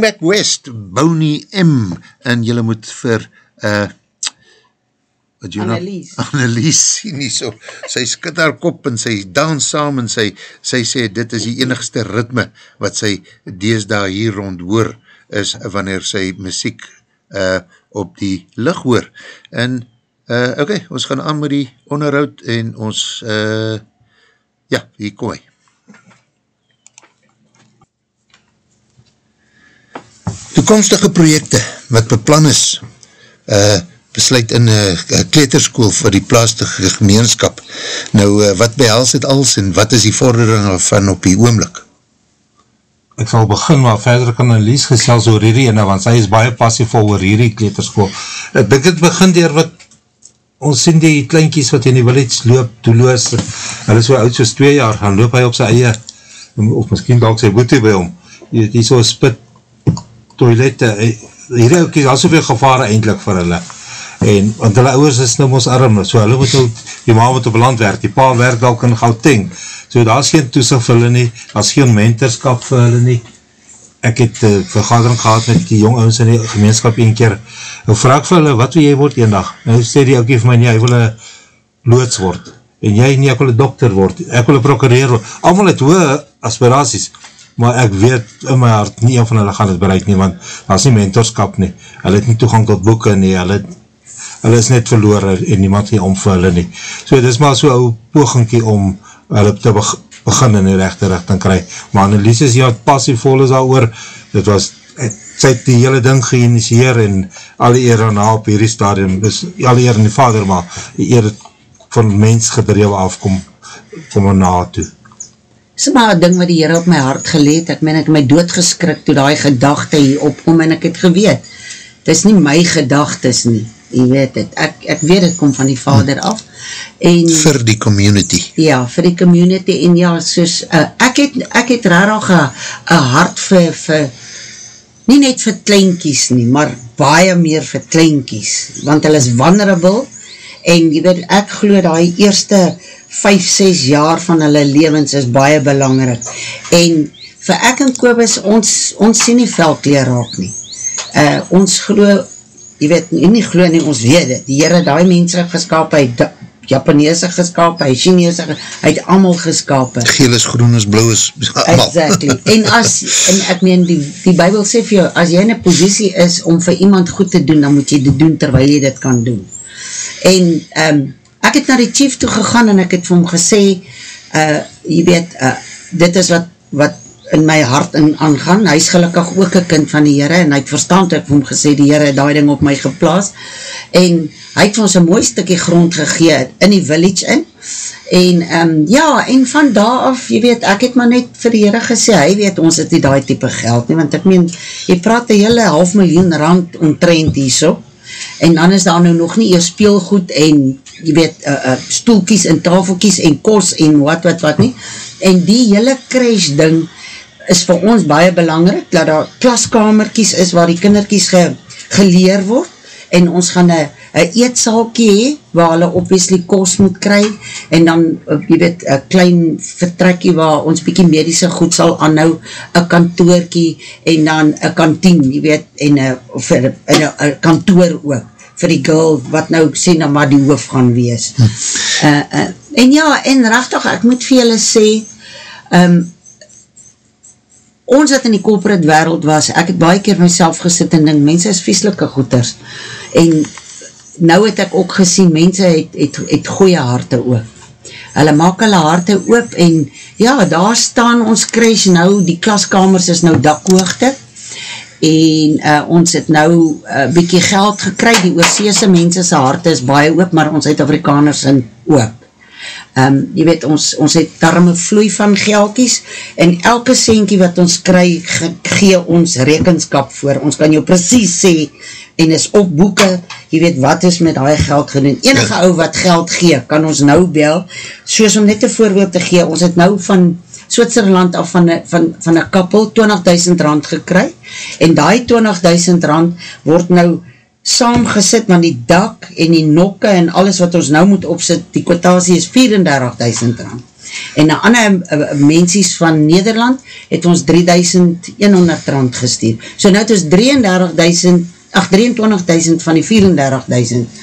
Going Back West, Boney M, en jylle moet vir, uh, wat jy Annelies. Nou, [LAUGHS] Annelies sien nie so, sy skit haar kop en sy dans saam en sy, sy sê dit is die enigste ritme wat sy deesdaar hier rond hoor, is wanneer sy muziek uh, op die lig hoor. En, uh, oké, okay, ons gaan aan met die onderhoud en ons, uh, ja, hier kom hy. Toekomstige projekte wat beplan is, uh, besluit in een uh, kleterskoel vir die plaastige gemeenskap. Nou, uh, wat behels het als en wat is die vordering van op die oomlik? Ek sal begin, maar verder kan Lies gesels oor hierdie ene, want sy is baie passievol oor hierdie kleterskoel. Ek dink het begin dier wat ons sien die kleinkies wat in die village loop, toeloos, hy is so oud soos twee jaar, gaan loop hy op sy eie, of miskien dalk sy boete by hom, die, die so spit toilette, hierdie oukies, al soveel gevare eindelijk vir hulle, en, want hulle ouwers is nou ons arm, so hulle moet nou, die ma moet op land werk, die pa werk dalk in Gauteng, so daar is geen toesig vir hulle nie, daar is geen mentorskap vir hulle nie, ek het uh, vergadering gehad met die jong ouwens in die gemeenskap een keer, en vraag vir hulle, wat wil jy word een dag, en hy sê die oukie vir my, nie, hy wil een loods word, en jy nie, ek wil een dokter word, ek wil een prokureer word, allemaal het hoge aspiraties, maar ek weet in my hart, nie een van hulle gaan het bereik nie, want daar is nie mentorskap nie, hulle het nie toegang tot boeken nie, hulle, hulle is net verloren en niemand nie om vir hulle nie. So dit is maar so ou pogingkie om hulle te beg begin in die rechte richting kry. Maar Annelies is ja passievol is daar oor, dit was, sy het die hele ding geïnitieer en alle eer aan haar op hierdie stadium, dus alle eer aan die vader, maar die eer van mens gedrewe afkom, kom na toe is maar een ding wat die Heer op my hart geleed, ek meen ek my doodgeskrik toe die gedachte hier opkom en ek het geweet, het is nie my gedagtes nie, jy weet het, ek, ek weet het kom van die vader af, en, vir die community, ja, vir die community, en ja, soos, uh, ek het, ek het raar een hart vir, vir, nie net vir kleinkies nie, maar baie meer vir kleinkies, want hulle is vulnerable, en jy weet, ek geloof die eerste 5, 6 jaar van hulle levens is baie belangrik. En vir ek en Kobus, ons, ons sien nie veldkleer raak nie. Uh, ons geloof, jy weet, nie, nie geloof nie, ons weet het. Die Heere die mense geskap, hy Japanese geskap, hy Chinese, hy het allemaal geskap. Geel is, groen is, blauw is, allemaal. Exactly. En as, en ek meen, die, die Bijbel sê vir jou, as jy in een positie is om vir iemand goed te doen, dan moet jy dit doen terwijl jy dit kan doen. En, ehm, um, ek het naar die chief toe gegaan en ek het vir hom gesê, uh, jy weet, uh, dit is wat, wat in my hart in aangaan, hy is gelukkig ook een kind van die Heere, en hy het verstand, ek vir hom gesê, die Heere het die ding op my geplaas, en hy het vir ons een mooi stukje grond gegeen, in die village in, en um, ja, en van daar af, jy weet, ek het maar net vir die Heere gesê, hy weet, ons het die die type geld nie, want ek meen, jy praat die hele half miljoen rand omtrend hier so, en dan is daar nou nog nie eers speelgoed en jy weet, uh, uh, stoelkies en tafelkies en kos en wat, wat, wat nie. En die hele crash ding is vir ons baie belangrijk, dat daar klaskamerkies is waar die kinderkies ge, geleer word. En ons gaan een eetsalkie hee, waar hulle obviously kos moet kry, en dan, uh, jy weet, een klein vertrekkie waar ons bykie medische goed sal aanhou, een kantoorkie, en dan een kantien, jy weet, en een kantoor ook vir die girl, wat nou sê nou maar die hoof gaan wees. Hm. Uh, uh, en ja, en rachtig, ek moet vir julle sê, um, ons wat in die corporate wereld was, ek het baie keer myself gesit en ding, mense is vieslike goeders, en nou het ek ook gesien, mense het, het, het goeie harte ook. Hulle maak hulle harte oop en ja, daar staan ons crash nou, die klaskamers is nou dakhoogte, en uh, ons het nou uh, bykie geld gekry, die oorseese mense sy harte is baie oop, maar ons het Afrikaners in oop. Um, jy weet, ons, ons het darme vloei van geldkies, en elke centie wat ons kry, ge gee ons rekenskap voor, ons kan jou precies sê, en is op boeken, jy weet wat is met die geld gedoen, enige ou wat geld gee, kan ons nou bel, soos om net een voorbeeld te gee, ons het nou van Switserland af van een van, van kappel 20.000 rand gekry en die 20.000 rand word nou saamgesit van die dak en die nokke en alles wat ons nou moet opsit, die kwotasie is 34.000 rand. En na ander uh, mensies van Nederland het ons 3100 rand gestuur. So nou het ons 33.000, ach 23.000 van die 34.000.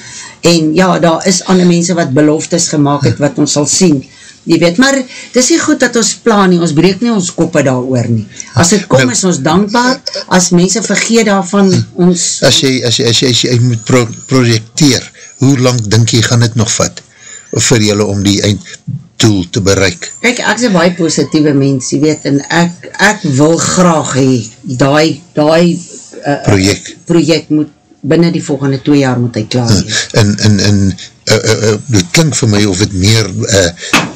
En ja, daar is ander mense wat beloftes gemaakt het, wat ons sal sien. Jy weet, maar het is nie goed dat ons plan nie, ons breek nie ons koppe daar oor nie. As het kom, is ons dankbaar, as mense vergeet daarvan, ons... As jy, as jy, as jy, as jy moet pro projecteer, hoe lang dink jy gaan het nog vat? vir julle om die einddoel te bereik. Kijk, ek is een baie positieve mens, jy weet, en ek, ek wil graag hee, die, die uh, project. project moet binnen die volgende twee jaar moet hy klaar wees. En, en, en uh, uh, uh, klink vir my of het meer uh,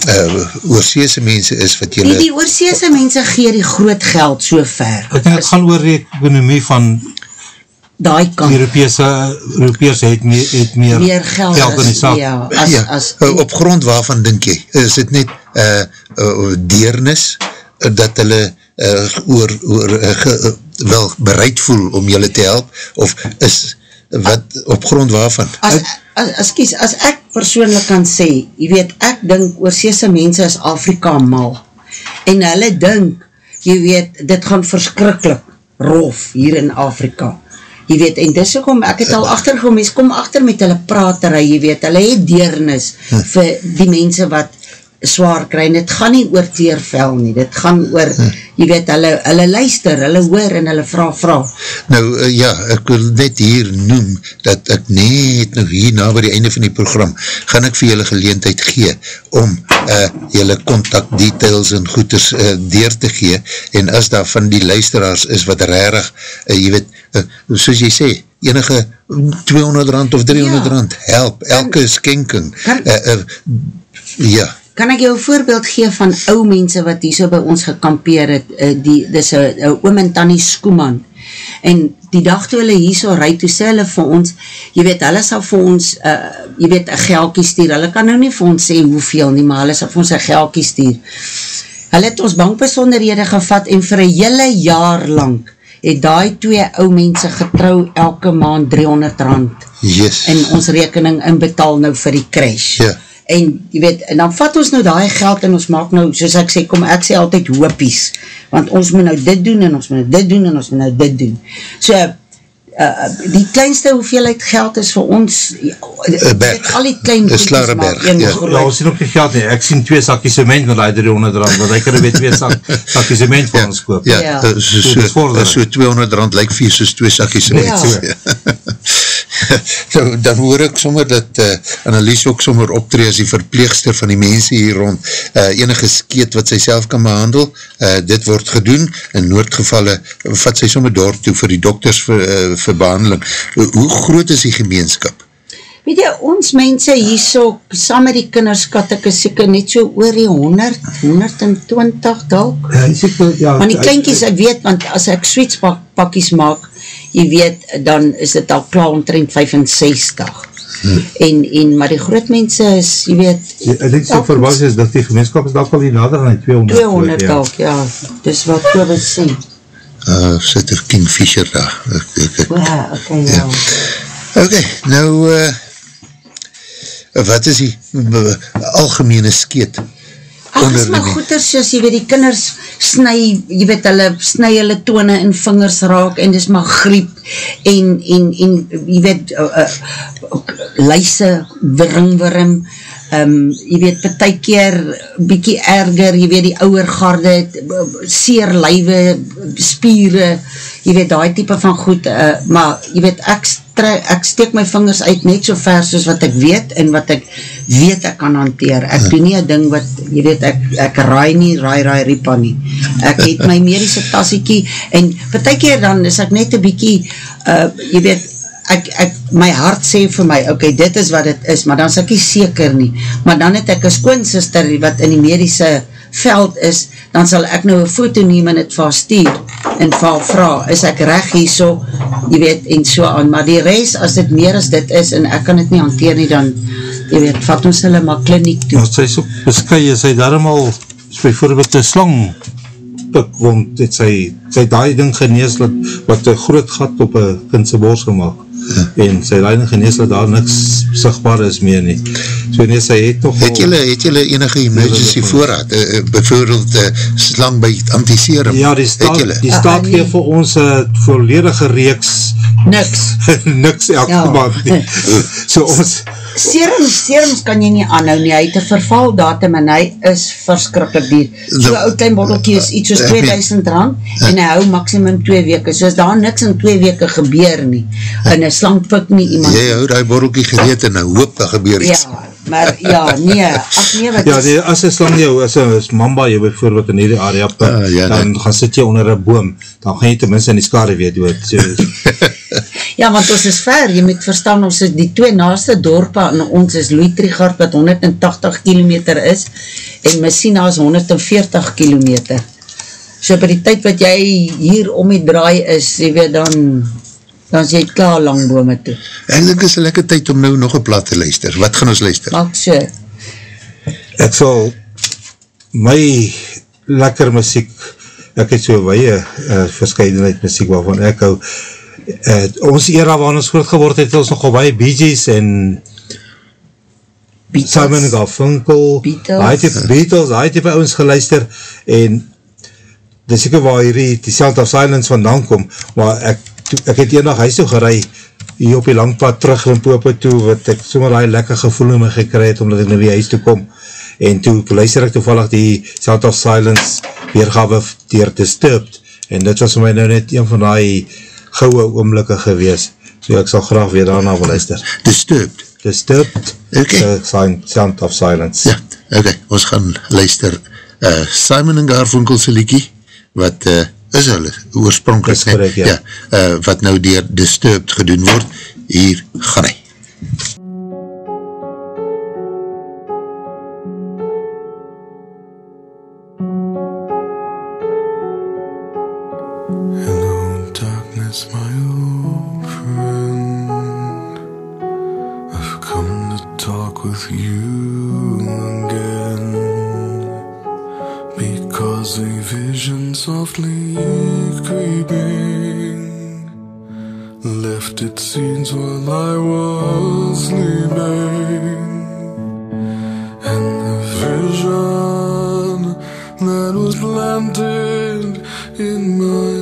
uh, oorseese mense is wat julle... Nee, die oorseese mense gee die groot geld so ver. Ek denk, het gaan oor die ekonomie van daai kant. Europese, Europese het meer, het meer, meer geld, geld in die sak. Ja, as, ja, as, op grond waarvan denk jy? Is het net uh, uh, deernis dat hulle uh, oor, oor uh, ge, uh, wel bereid voel om julle te help of is wat op grond waarvan? As, as, as, kies, as ek persoonlijk kan sê, jy weet, ek dink oorseese mense is Afrika mal en hulle dink, jy weet, dit gaan verskrikkelijk rof hier in Afrika jy weet, en dis ook om, ek het al achtergekom, mens kom achter met hulle praterij, jy weet, hulle het deernis hm. vir die mense wat zwaar kry, en het gaan nie oor teervel nie, dit gaan oor, hm. jy weet, hulle, hulle luister, hulle hoor en hulle vraag, vraag. Nou, uh, ja, ek wil net hier noem, dat ek net nou hier na by die einde van die program, gaan ek vir julle geleentheid gee, om uh, julle contact details en goeders uh, deur te gee, en as daar van die luisteraars is wat rarig, uh, jy weet, uh, soos jy sê, enige 200 rand of 300 ja. rand, help, elke kan, skenking. Kan, uh, uh, ja. Kan ek jou voorbeeld gee van ou mense wat hier so by ons gekampeer het, uh, die, dis een oom en tannie Skoeman, en die dag toe hulle hier so rijd, toe sê hulle vir ons, jy weet, hulle sal vir ons, uh, jy weet, een geldkie stuur, hulle kan nou nie vir ons sê hoeveel nie, maar hulle sal vir ons een geldkie stuur. Hulle het ons bankbesonderhede gevat, en vir een hele jaar lang, het die twee ou mense getrou elke maand 300 rand yes. in ons rekening inbetaal nou vir die crash. Ja. En jy weet, en dan vat ons nou die geld en ons maak nou, soos ek sê, kom ek sê altyd hoopies, want ons moet nou dit doen en ons moet nou dit doen en ons moet nou dit doen. So, uh, die kleinste hoeveelheid geld is vir ons uh, berg, al die klein een slare berg. ja. ja, ons sien ook die geld nie, ek sien twee sakkie cement met die 300 rand, want ek kan weer twee sak, [LAUGHS] sakkie cement vir ja, ons koop. Ja, ja. Uh, so, so, so, so 200 rand lyk vir soos twee sakkie cement ja. [LAUGHS] [LAUGHS] nou, dan hoor ek sommer dat uh, Annelies ook sommer optree as die verpleegster van die mense hier rond, uh, enige skeet wat sy self kan behandel, uh, dit word gedoen, in noordgevalle vat sy sommer door toe vir die dokters vir, uh, vir behandeling. Hoe groot is die gemeenskap? Weet jy, ons mense hier so, saam met die kinderskat, ek is seker net so oor die 100, 120 dalk. Ja, seker, ja. Maar die kleinkies, ek weet, want as ek sweetspakkies maak, jy weet, dan is dit al klaar omtrent 65. Hmm. En, en, maar die groot mense is, jy weet... Ja, ek denk so verbaas is, dat die gemeenskap is dat al die nader dan die 200. 200 dalk, ja. ja. Dis wat COVID sê. Uh, sit er Kingfisher daar. Ek, ek, ek, ja, oké, okay, ja. ja. Ok, nou, uh, wat is die algemene skeet? Ach, is maar goeders, soos jy weet, die kinders snu, jy weet, hulle snu hulle tone en vingers raak, en dis maar griep, en, en, en jy weet, uh, uh, luise, wringwurm, um, jy weet, betek keer, bykie erger, jy weet, die ouwer garde, seer lywe, spieren, jy weet, die type van goed, uh, maar, jy weet, ek, ek steek my vingers uit net so ver soos wat ek weet, en wat ek weet ek kan hanteer, ek doe nie een ding wat, jy weet, ek, ek raai nie, raai, raai, ripa nie, ek het my medische tassiekie, en betek keer dan is ek net een bykie, uh, jy weet, ek, ek, my hart sê vir my, ok, dit is wat het is, maar dan is ek nie seker nie, maar dan het ek een skoonsister wat in die medische veld is, dan sal ek nou een foto neem en het vir stuur, en vir vraag, is ek recht hier so, jy weet, en so aan, maar die reis, as dit meer as dit is, en ek kan het nie hanteer nie, dan, jy weet, vat ons hulle maar kliniek toe. As sy so beskui, is hy daarom al, is bijvoorbeeld een slang, pik, want het sy, sy daai ding genees, wat, wat een groot gat op een kindse bors gemaakt en sy leiding genees dat daar niks sigtbaar is meer nie. So nee, sy het toch Het jylle, het jylle enige emergency voorraad, uh, bijvoorbeeld uh, slang by antiserum? Ja, die staat, die staat geef vir ons uh, volledige reeks niks, [LAUGHS] niks elke ja. maand nie. [LAUGHS] so ons serums, serums kan jy nie aanhou nie, hy het een vervaldatum en hy is verskrikkelijk dier. So oud klein bottelkie is iets soos 2000 rand en hy hou maximum 2 weke, so as daar niks in 2 weke gebeur nie, en een slang pik nie iemand. Jy hou die bottelkie gereed en nou hoop dat gebeur iets. Ja, maar ja, nee, ach nee, wat ja, nee, as een slang jou, as een mamba jou bijvoorbeeld in die area pik, uh, ja, dan nee. gaan sit jy onder een boom, dan gaan jy tenminste in die skade weer dood. So, [LAUGHS] Ja, want ons is ver, jy moet verstaan, ons is die twee naaste dorpe aan ons is Louis-Trigard wat 180 kilometer is en Messina is 140 kilometer. So by die tyd wat jy hier om die draai is, jy weet dan, dan is jy klaar lang bome toe. Eindelijk is een lekker tyd om nou nog een plaat te luister. Wat gaan ons luister? Maak so. Ek sal my lekker muziek, ek het so weie uh, verscheidenheid muziek waarvan ek hou, uh, ons era waar ons groot geword het, ons nogal baie Bee Gees en Beatles. Simon Garfunkel, Beatles, Beatles, hy het by ons geluister en dit is ek waar hierdie die Sound of Silence vandaan kom, maar ek, ek het eendag huis toe gerei hier op die langpad terug in Popo toe, wat ek sommer die lekker gevoel in my gekry het, omdat ek na die huis toe kom, en toe luister ek toevallig die Sound of Silence weergawe dier Disturbed, en dit was vir my nou net een van die gouwe oomlikke gewees, so ek sal graag weer daarna wil luister. Disturbed? Disturbed, okay. Sound of Silence. Ja, ok, ons gaan luister uh, Simon en Garfunkel's liekie, wat uh, is hulle oorspronkelijk, correct, ja. ja, uh, wat nou dier Disturbed gedoen word, hier gaan hy. was a vision softly creeping, left its seeds while I was sleeping, and the vision that was planted in my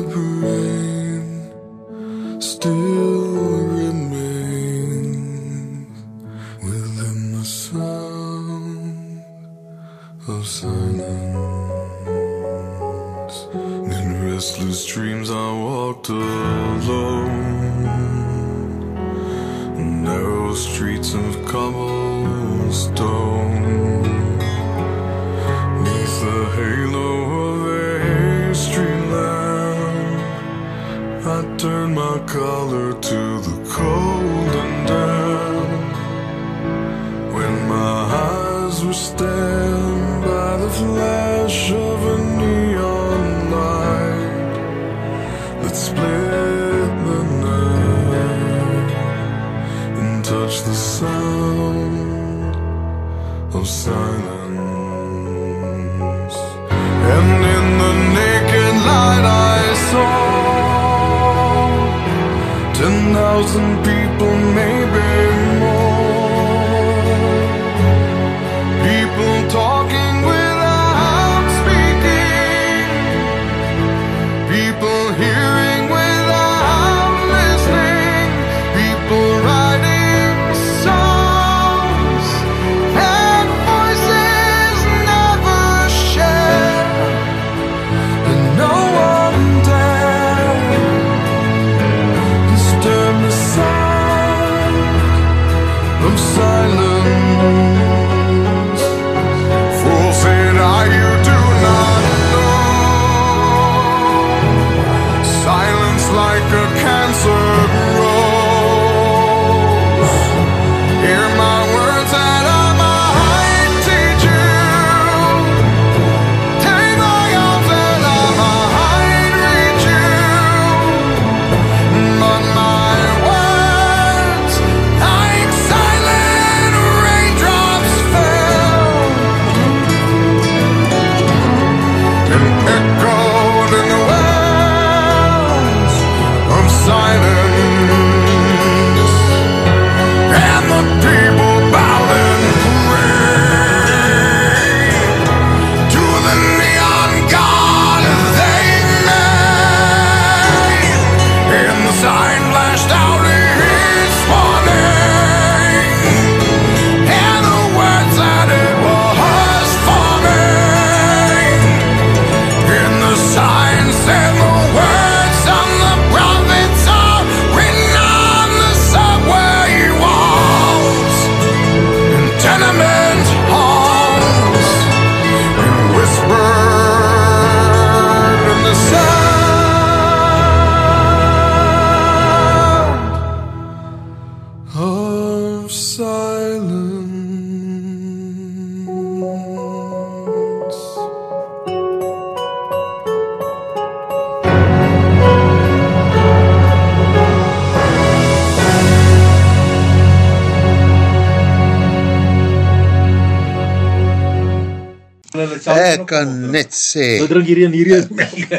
net sê... So drink hierdie en hierdie is melk.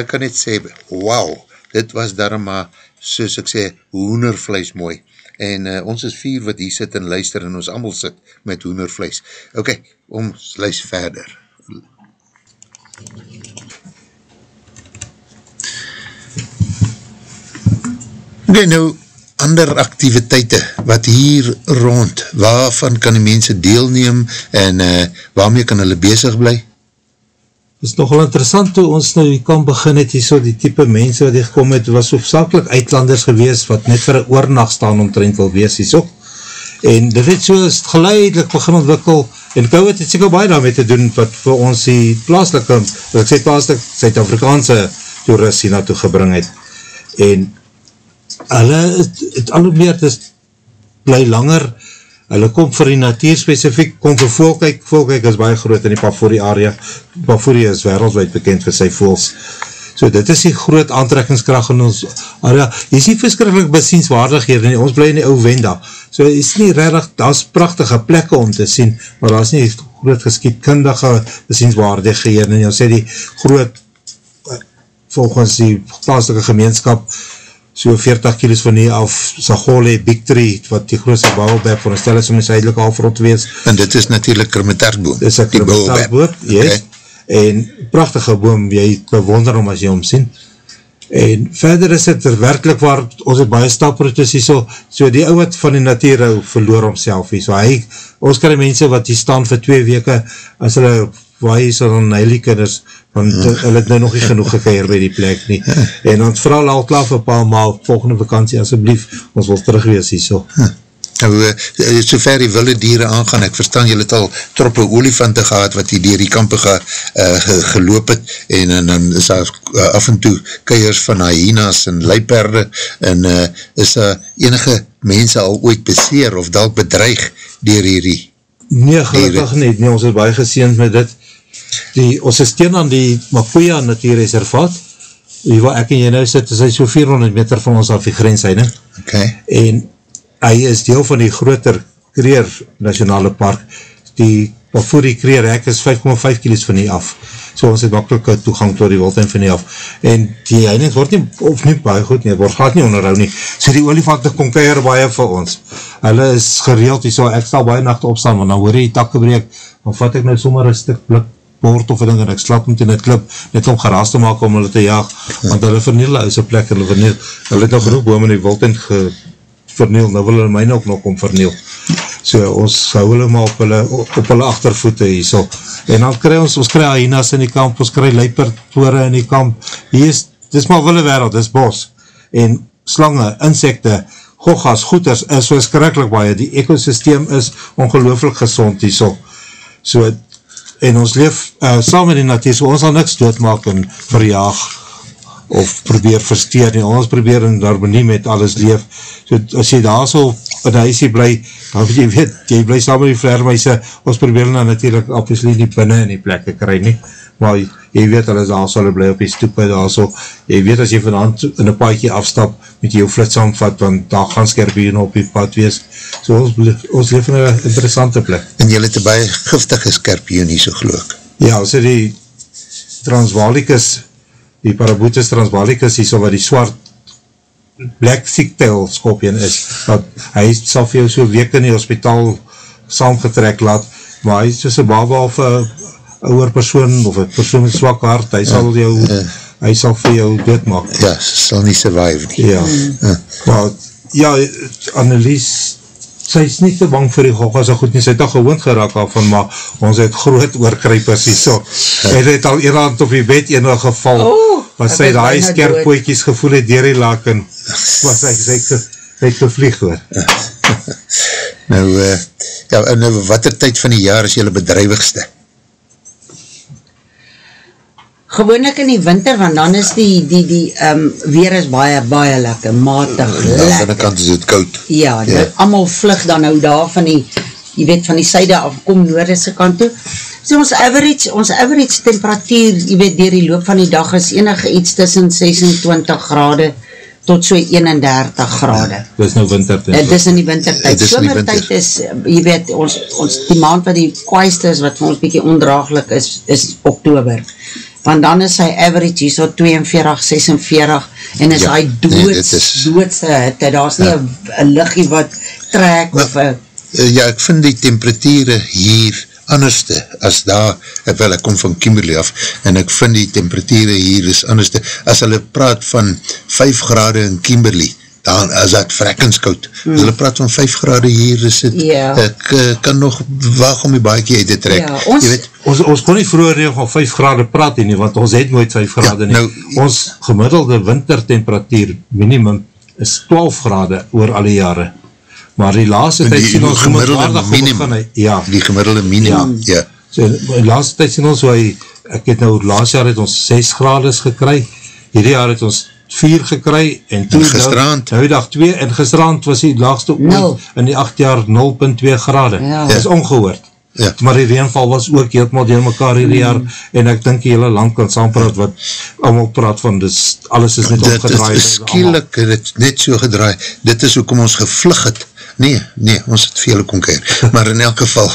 Ek kan net sê, wauw, dit was daarom maar, soos ek sê, hoenervlees mooi. En uh, ons is vier wat hier sit en luister en ons allemaal sit met hoenervlees. Ok, ons luis verder. Ok, nou, ander activiteite wat hier rond, waarvan kan die mense deelneem en uh, waarmee kan hulle bezig bly? Het is nogal interessant toe ons nou kan begin het hier so die type mense wat hier gekom het, was hoofdzakelijk uitlanders gewees wat net vir een oornacht staan omtrent wil wees hier so. En dit het so geleidelik begin ontwikkel en COVID het seker baie daarmee te doen wat vir ons die plaaslike, wat ek sê plaaslike Zuid-Afrikaanse toerist hier naartoe gebring het. En hulle het, het al hoe meer, het bly langer, hulle kom vir die natuur specifiek, kom vir volkijk, volkijk is baie groot in die Pafuri area, Pafuri is wereldwijd bekend vir sy voels, so dit is die groot aantrekkingskracht in ons area, jy is nie verskrikkelijk besienswaardig hier, nie, ons bly in die ou Wenda, so jy is nie reddig, daar is prachtige plekke om te sien, maar daar is nie groot geskietkundige besienswaardig hier, en jy sê die groot, eh, volgens die plaaslike gemeenskap, so 40 kilos van hier af, Sagole, Bigtree, wat die grootste bouwbeb voor een stel is om die zuidelike halfrot wees. En dit is natuurlijk Kermetarboom. Dit is een Kermetarboom, yes. Okay. En prachtige boom, jy bewonder om as jy omsien. En verder is het er werkelijk waar, ons het baie staproutes hier so, so die ou wat van die natuur hou, verloor homself hier. So hy, ons krijg mense wat hier staan vir twee weke, as hulle waar hy so dan heilie kinders, want uh, hulle het nou nog nie genoeg gekeer by die plek nie. [LAUGHS] En ons vooral al klaar vir paar maal, volgende vakantie, asjeblief, ons wil terugwees hier so. Nou, uh, so ver die wilde dieren aangaan, ek verstaan, jy het al troppe olifante gehad, wat die dier die kampe ge, uh, geloop het, en, en dan is daar uh, af en toe keiers van hyenas en luiperde, en uh, is daar enige mense al ooit beseer, of dalk bedreig dier hierdie? Nee, gelukkig nie, nee, ons is baie geseend met dit, die, ons is teen aan die Mapuia natuurreservaat, die waar ek en jy nou sit, is hy so 400 meter van ons af die grensheide, okay. en hy is deel van die groter Kreer Nationale Park, die Pafuri Kreer hek is 5,5 kilo's van die af, so ons het makkelike toegang tot die wildtuin van die af, en die heining word nie, of nie baie goed nie, word gaat nie onderhoud nie, so die olifante kom keier baie vir ons, hulle is gereeld, so ek sal baie nacht opstaan, want dan hoor jy die takke breek, dan vat ek nou sommer een stuk blik bord of ding en ek slap met in die klip net om geraas te maak om hulle te jaag want hulle verniel hulle is een plek hulle verniel. Hulle het nog genoeg boom in die wild en verniel. Nou wil hulle myne ook nog om verniel. So ons hou hulle maar op hulle, op hulle achtervoete hier so en dan kry ons, ons kry hyenas in die kamp ons kry luipertore in die kamp. Hier is, dit is maar wille wereld, dit is bos. En slange, insekte goggas, goeders, is so skrikkelijk baie, die ecosysteem is ongelooflik gezond hier so so en ons leef uh, saam met die natuur, so ons sal niks doodmaak en verjaag of probeer versteer nie, ons probeer in harmonie met alles leef, so as jy daar so in huisie bly, dan jy weet, jy bly saam met die vleermuise, ons probeer nou natuurlijk obviously nie binnen in die plekke kry nie, maar jy weet hulle is daar so, hulle bly op die stoepe daar so, jy weet as jy van hand in een paadje afstap, met jou flits aanvat, want daar gaan skerpioen op die pad wees, so ons, ons leef in een interessante plek. En jy het een baie giftige skerpioen hier so geloof? Ja, so die transvalicus, die parabotus transvalicus, hier so wat die swart black thicktail skorpion is, dat hy sal vir jou so week in die hospitaal saamgetrek laat, maar hy is soos een baba of een ouwe persoon, of een persoon met zwak hart, hy sal jou uh, uh hy sal vir jou doodmaak. Ja, sal nie survive nie. Ja, uh. maar, ja, Annelies, sy is nie te bang vir die gogga so goed nie, sy het al gewoond geraak af van, maar ons het groot oorkrypers hier so. Hy het al eerland op die bed enig geval, oh, wat sy die skerpootjies gevoel het dier die laken, wat sy, sy, sy, sy het gevlieg hoor. [LAUGHS] nou, uh, ja, en nou, wat er tyd van die jaar is jylle bedrijwigste? Gewoonlik in die winter, want dan is die, die, die um, weer is baie, baie lekker, matig, ja, lekker. Aan die kant is het koud. Ja, ja. Nou, allemaal vlug dan nou daar van die, jy weet, van die syde af, kom noordese kant toe. So ons average, ons average temperatuur, jy weet, dier die loop van die dag is enige iets tussen 26 grade tot so 31 grade. Dit is nou wintertijd. Dit is in die wintertijd. Dit is in die Somertijd winter. is, jy weet, ons, ons, die maand wat die kwaaiste is, wat vir ons bykie ondraaglik is, is oktober. Want dan is sy average hier so 42, 46, en is Ja, hy nee, doods, dit is- doodse hitte, daar is nie Ja. een liggie wat trek, of een, Uh, ja, ek vind die temperatuurde hier anderste as daar, ek wel, ek kom van Kimberley af, en ek vind die temperatuurde hier is anderste, as hulle praat van 5 grade in Kimberley, dan is dat vrekkenskoud, hmm. as hulle praat van 5 grade hier, is het, Ja. ek uh, kan nog waag om die baiekie uit te trek, Ja, ons- jy weet, Ons, ons kon nie vroeger nie van 5 grade praat nie, want ons het nooit 5 grade nie. nou- ons gemiddelde wintertemperatuur minimum is 12 grade oor alle jare. Maar die laatste tyd die sien ons gemiddelde minimum, begin Ja, die gemiddelde minimum, ja, ja. So, die laatste tyd sien ons hoe hy, ek het nou, laatst jaar het ons 6 grades gekry, hierdie jaar het ons 4 gekry, en toe, En gisterand? nou, nou die dag 2, en gisterand was die laagste Nul. ooit in die 8 jaar 0.2 grade, Ja. dat is ongehoord, Ja. maar die reenval was ook heeltemaal deel mekaar hierdie jaar, en ek dink die hele land kan saampraat, wat allemaal praat van, dis, alles is net dit opgedraaid, is skielik het het net so gedraai, dit is hoekom ons gevlug het, nee, nee, ons het vele kon keer, maar in elk geval,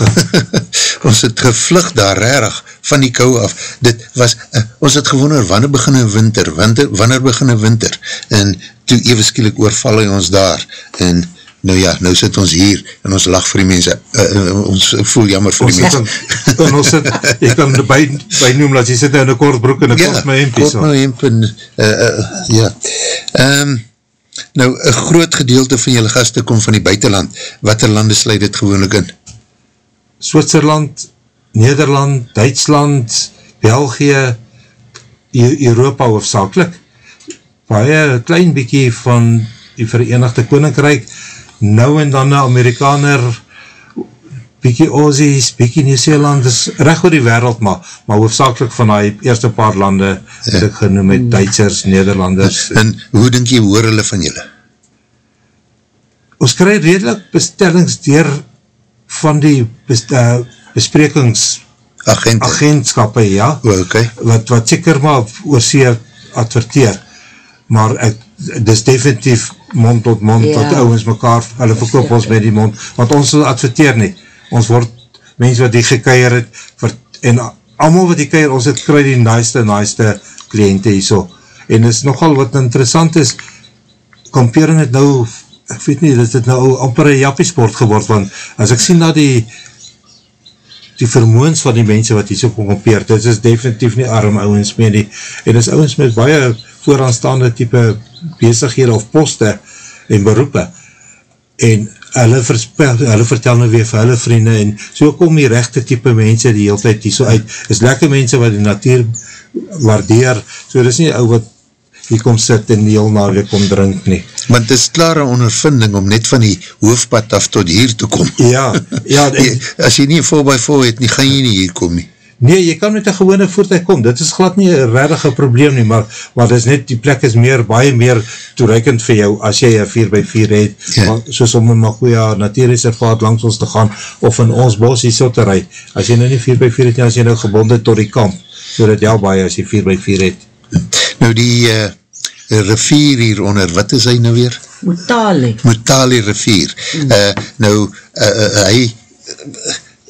[LAUGHS] ons het gevlug daar rarig, van die kou af, dit was, uh, ons het gewonder, wanneer begin een winter, wanneer, wanneer begin een winter, en toe even skielik oorval hy ons daar, en nou ja, nou sit ons hier, en ons lach vir die mense, uh, uh, ons voel jammer vir Ons die sit mense. in, en ons sit, jy kan by, by noem, dat jy sit in een kort broek en een kort my hempie, kort my hemp en, uh, uh, ja. Um, nou, een groot gedeelte van julle gasten kom van die buitenland. Wat lande sluit dit gewoonlik in? Switserland, Nederland, Duitsland, België, E- Europa hoofdzakelijk. Baie klein bykie van die Verenigde Koninkrijk, nou en dan een Amerikaner, bykie Aussies, bykie Nieuw-Zeeland, is recht oor die wereld, maar, maar hoofdzakelijk van die eerste paar lande, wat ek genoem het, Duitsers, Nederlanders. En hoe denk jy hoor hulle van julle? Ons krijg redelijk bestellings dier van die bes, uh, besprekings Agente? agentskappe, ja, O, okay. wat, wat seker maar oor see adverteer, maar ek, dis definitief mond tot mond, Ja. wat ouwens mekaar, hulle verkoop ons met die mond, want ons sal adverteer nie, ons word, mense wat die gekeier het, ver, en allemaal wat die keier, ons het kry die naaiste, naaiste kliënte hier so, en is nogal wat interessant is, kampering het nou, ek weet nie, dit het nou amper een jappiesport geword, want as ek sien na die die vermoens van die mense wat hier so kom kampeer, dit is definitief nie arm ouwens meer nie, en is ouwens met baie vooraanstaande type bezighede of poste en beroepe, en hulle, verspel, hulle vertel nou weer vir hulle vriende, en so kom die rechte type mense die hele tijd hier so uit, is lekker mense wat die natuur waardeer, so dit is nie ou wat hier kom sit en die heel naweek kom drink nie. Want het is klare ondervinding om net van die hoofdpad af tot hier te kom. Ja, ja, [LAUGHS] en, as jy nie 4x4 het nie, gaan jy nie hier kom nie. Nee, jy kan met een gewone voertuig kom, dit is glad nie een reddige probleem nie, maar, maar dit is net, die plek is meer, baie meer toereikend vir jou, as jy een 4x4 het, Ja. ja. soos om in Magoya natuurreservaat langs ons te gaan, of in ons bos hier so te rij, as jy nou nie 4x4 het, nie, as jy nou gebonden tot die kamp, so dat jou baie as jy 4x4 het. Nou die uh, rivier hieronder, wat is hy nou weer? Motale. Motali rivier. Uh, nou, uh, uh, hy,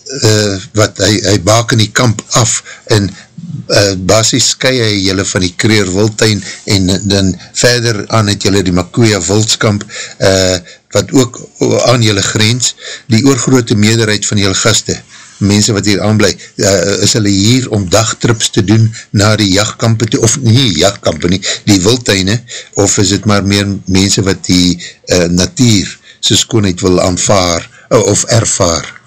uh, wat, hy, hy baak in die kamp af en uh, basis sky hy jylle van die Kreer Wildtuin en dan verder aan het jylle die Makoya Wildskamp uh, wat ook aan jylle grens, die oorgrote meerderheid van jylle gaste, mense wat hier aanblij, uh, is hulle hier om dagtrips te doen na die jachtkampe toe, of nie jachtkampe nie, die wildtuine, of is het maar meer mense wat die uh, natuur sy skoonheid wil aanvaar, uh, of ervaar?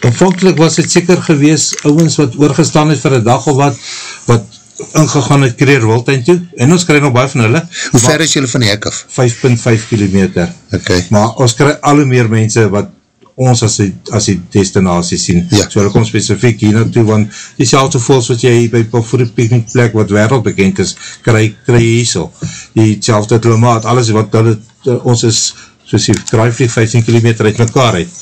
Aanvankelijk was het seker gewees, ouwens wat oorgestaan het vir een dag of wat, wat ingegaan het Kreer Wildtuin toe, en ons krijg nog baie van hulle. Hoe ver is jylle van die hek af? 5.5 kilometer. Ok. Maar ons krijg alle meer mense wat ons as die, as die destinatie sien. Ja. So hulle kom specifiek hier naartoe, want die selfde voels wat jy by voor die picknickplek wat wereldbekend is, krijg, krijg hier so. Die selfde klimaat, alles wat hulle, ons is, soos die kraaivlieg 15 kilometer uit mekaar uit.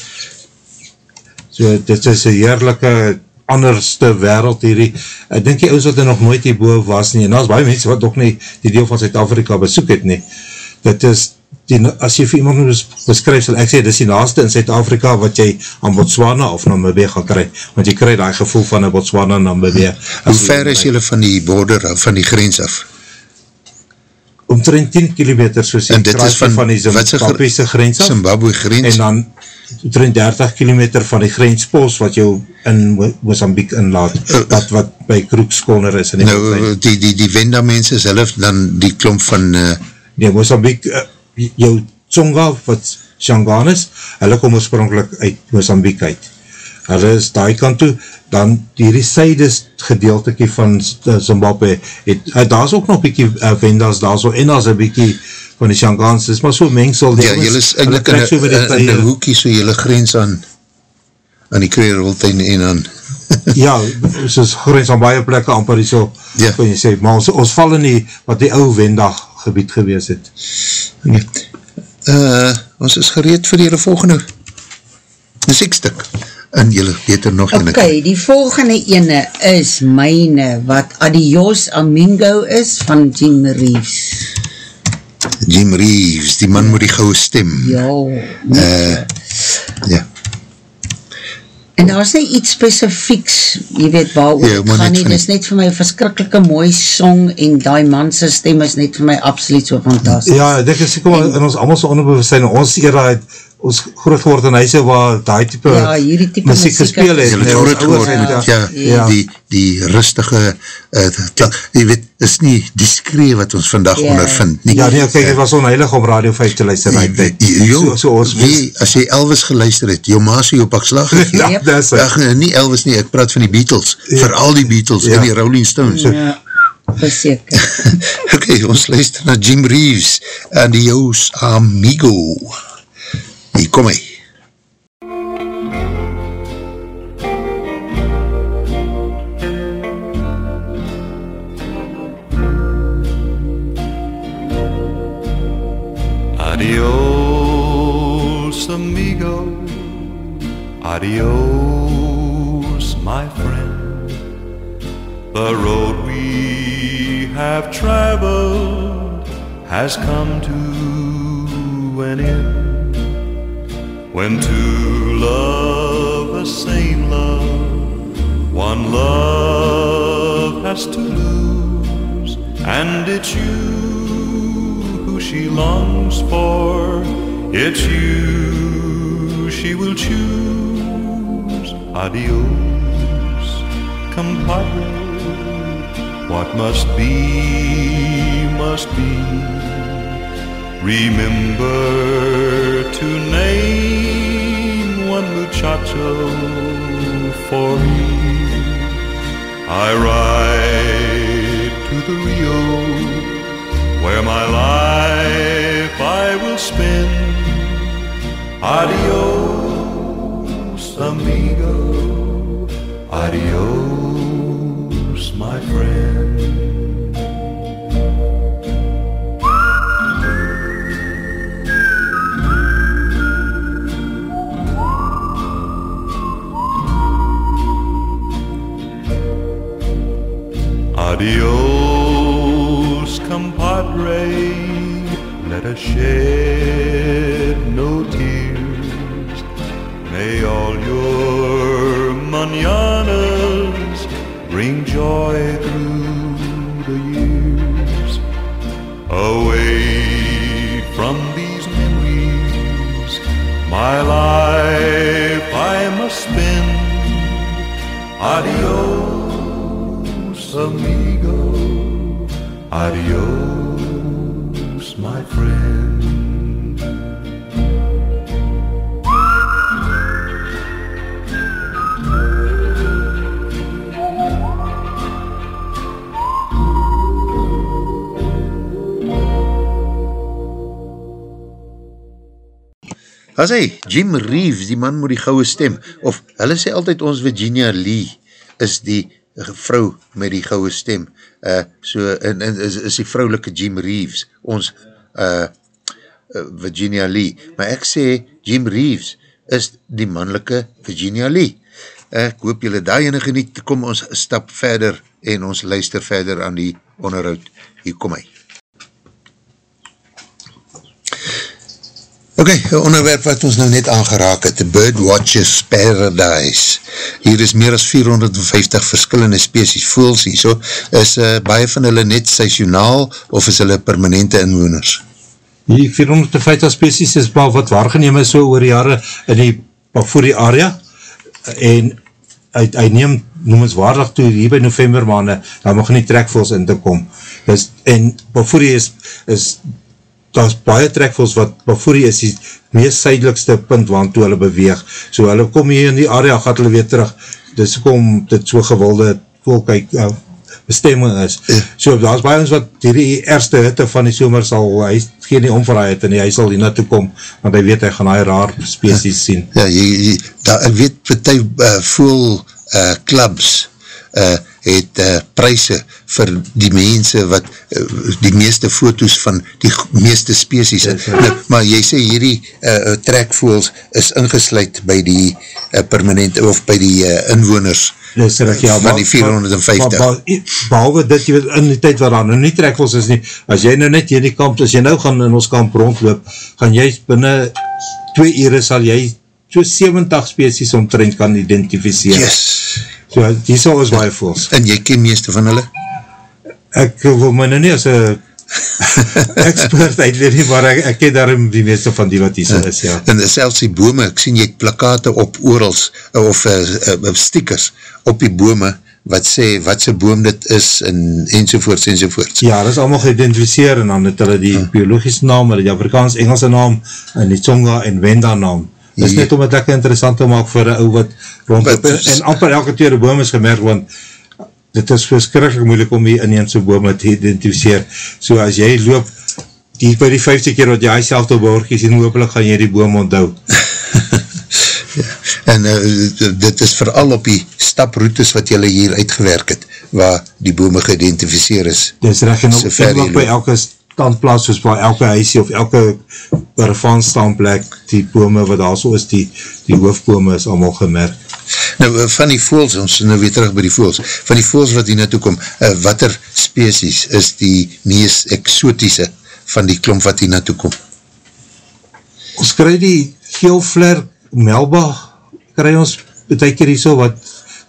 So dit is een heerlijke anderste wereld hierdie, ek denk die ouds wat er nog nooit hierboe was nie, en daar is baie mense wat nog nie die deel van Zuid-Afrika besoek het nie, dit is, die, as jy vir iemand bes, beskryf, sal ek sê, dit is die naaste in Zuid-Afrika wat jy aan Botswana of Namibia gaan kry, want jy kry die gevoel van een Botswana Namibia. Hoe ver is jylle van die border, van die grens af? Omtrent 10 kilometer, soos die kraatje van, van die Zimbabweese grens af. Zimbabwe grens. En dan omtrent 30 kilometer van die grenspost wat jou in Mozambique inlaat, uh, wat, wat by Kroekskonner is. Die nou, die, die, die Wenda mense self, dan die klomp van... Uh, nee, Mozambique, uh, jou Tsonga, wat Shangaan is, hulle kom oorspronkelijk uit Mozambique uit. Hulle is daai kant toe, dan die sydes gedeeltekie van Zimbabwe, het, uh, daar is ook nog bykie uh, Wenda's daar so, en daar is een bykie van die Shangaans, is maar so mengsel. Ja, jylle is eindelijk in, so in, in die hoekie, so jylle grens aan, aan die Kweerwoltuin en aan. [LAUGHS] ja, soos grens aan baie plekke amper die so, ja. kan jy sê, maar ons, ons val in die, wat die ouwe wendag gebied gewees het. Nee. Uh, ons is gereed vir die volgende muziekstuk en jylle weet er nog ene. Ok, die volgende ene is myne, wat Adios Amingo is van Jim Reeves. Jim Reeves, die man met die gouwe stem. Ja. Uh, ja. En daar is nie iets specifieks, jy weet waar ook ja, gaan nie, dit is net vir my verskrikkelijke mooi song en die manse stem is net vir my absoluut so fantastisch. Ja, dit is ek in ons allemaal so onderbewustzijn, ons era het ons groot geword in huise waar die type, ja, type muziek gespeel het. Ja, het groot geword met, ja, ja. Die, die rustige, uh, jy weet, is nie die skree wat ons vandag ja. ondervind. Nie. Ja, nee, kijk, het was onheilig om Radio 5 te luister. Ja, jo, so, so ons nee, as jy Elvis geluister het, jou maas jou pak slag [LAUGHS] gegeven. ja, dat is het. Ja, nie Elvis nie, ek praat van die Beatles, ja. vir al die Beatles ja. en die Rolling Stones. Ja. Verseker. [LAUGHS] ok, ons luister na Jim Reeves en die Joos Amigo. Amigo. Hier kom. Adios, amigo. Adios, my friend. The road we have traveled has come to an end. When two love the same love, one love has to lose, and it's you who she longs for, it's you she will choose. Adios, compadre, what must be, must be. Remember to name one muchacho for me. I ride to the Rio where my life I will spend. Adios, amigo. Adios, my friend. Adios, compadre, let us shed no tears. May all your mananas bring joy through the years. Away from these memories, my life I must spend. Adios adios, my friend. As hy, Jim Reeves, die man met die gouwe stem, of hulle sê altyd ons Virginia Lee, is die vrou met die gouwe stem, uh, so, en, en is, is die vrouwelike Jim Reeves, ons uh, Virginia Lee, maar ek sê Jim Reeves is die mannelike Virginia Lee. Ek hoop julle daar enige nie, kom ons stap verder en ons luister verder aan die onderhoud. Hier kom hy. Ok, een onderwerp wat ons nou net aangeraak het, Birdwatchers Paradise. Hier is meer as 450 verskillende species voels hier, so is uh, baie van hulle net seisoonaal of is hulle permanente inwoners? Die 450 species is maar wat waargeneem is so oor die jare in die Pafuri area en hy, hy neem noemenswaardig toe hier by november maande, daar mag nie trekvoels in te kom. Dus, en Pafuri is, is daar is baie trekvoels wat Bafuri is die meest suidelikste punt waar toe hulle beweeg. So hulle kom hier in die area, gaat hulle weer terug. Dus kom dit so gewilde voelkijk uh, bestemming is. Ja. So daar is baie ons wat die eerste hitte van die somer sal, hy geen nie omverhaai het en hy sal hier naartoe kom, want hy weet hy gaan hy raar species ja. sien. Ja, jy, jy, daar, ek weet wat hy uh, voel uh, clubs, uh, het uh, prijse vir die mense wat uh, die meeste foto's van die meeste species het. Nou, maar jy sê hierdie uh, trekvoels is ingesluid by die uh, permanente of by die uh, inwoners Dis terug, ja, van die 450. Maar, maar, behalwe dit, jy weet, in die tyd waar daar nou nie trekvoels is nie, as jy nou net hierdie kamp, as jy nou gaan in ons kamp rondloop, gaan jy binnen 2 ure sal jy so 70 species omtrend kan identificeer. Yes! So, die sal is baie voels. En jy ken meeste van hulle? Ek wil my nou nie as een [LAUGHS] expert uitleer nie, maar ek, ek ken daarom die meeste van die wat die so is, ja. [LAUGHS] En selfs die bome, ek sien jy plakate op oorals, of uh, uh, stickers op die bome, wat sê, wat sy boom dit is, en enzovoorts, enzovoorts. Ja, dat is allemaal geïdentificeer, en dan het hulle die hmm. biologische naam, die Afrikaans Engelse naam, en die Tsonga en Wenda naam. Dit is net om het lekker interessant te maak vir een ou wat rondop, en, en amper elke tweede boom is gemerkt, want dit is verskrikkelijk moeilik om die inheemse bome te identificeer, so as jy loop, die by die vijfde keer wat jy self te boorkie sien, hopelijk gaan jy die boom onthou. [LAUGHS] ja, en uh, dit is vooral op die staproutes wat jylle hier uitgewerk het, waar die bome geïdentificeer is. Dit is recht, en op, en ook by elke standplaats, soos waar elke huisie of elke ervan standplek, die bome wat daar so is, die, die hoofbome is allemaal gemerkt. Nou, eh, van die voels, ons nou weer terug by die voels, van die voels wat hier naartoe kom, uh, wat er species is die meest exotische van die klomp wat hier naartoe kom? Ons krij die geelfler melba, krij ons betekker hier so wat,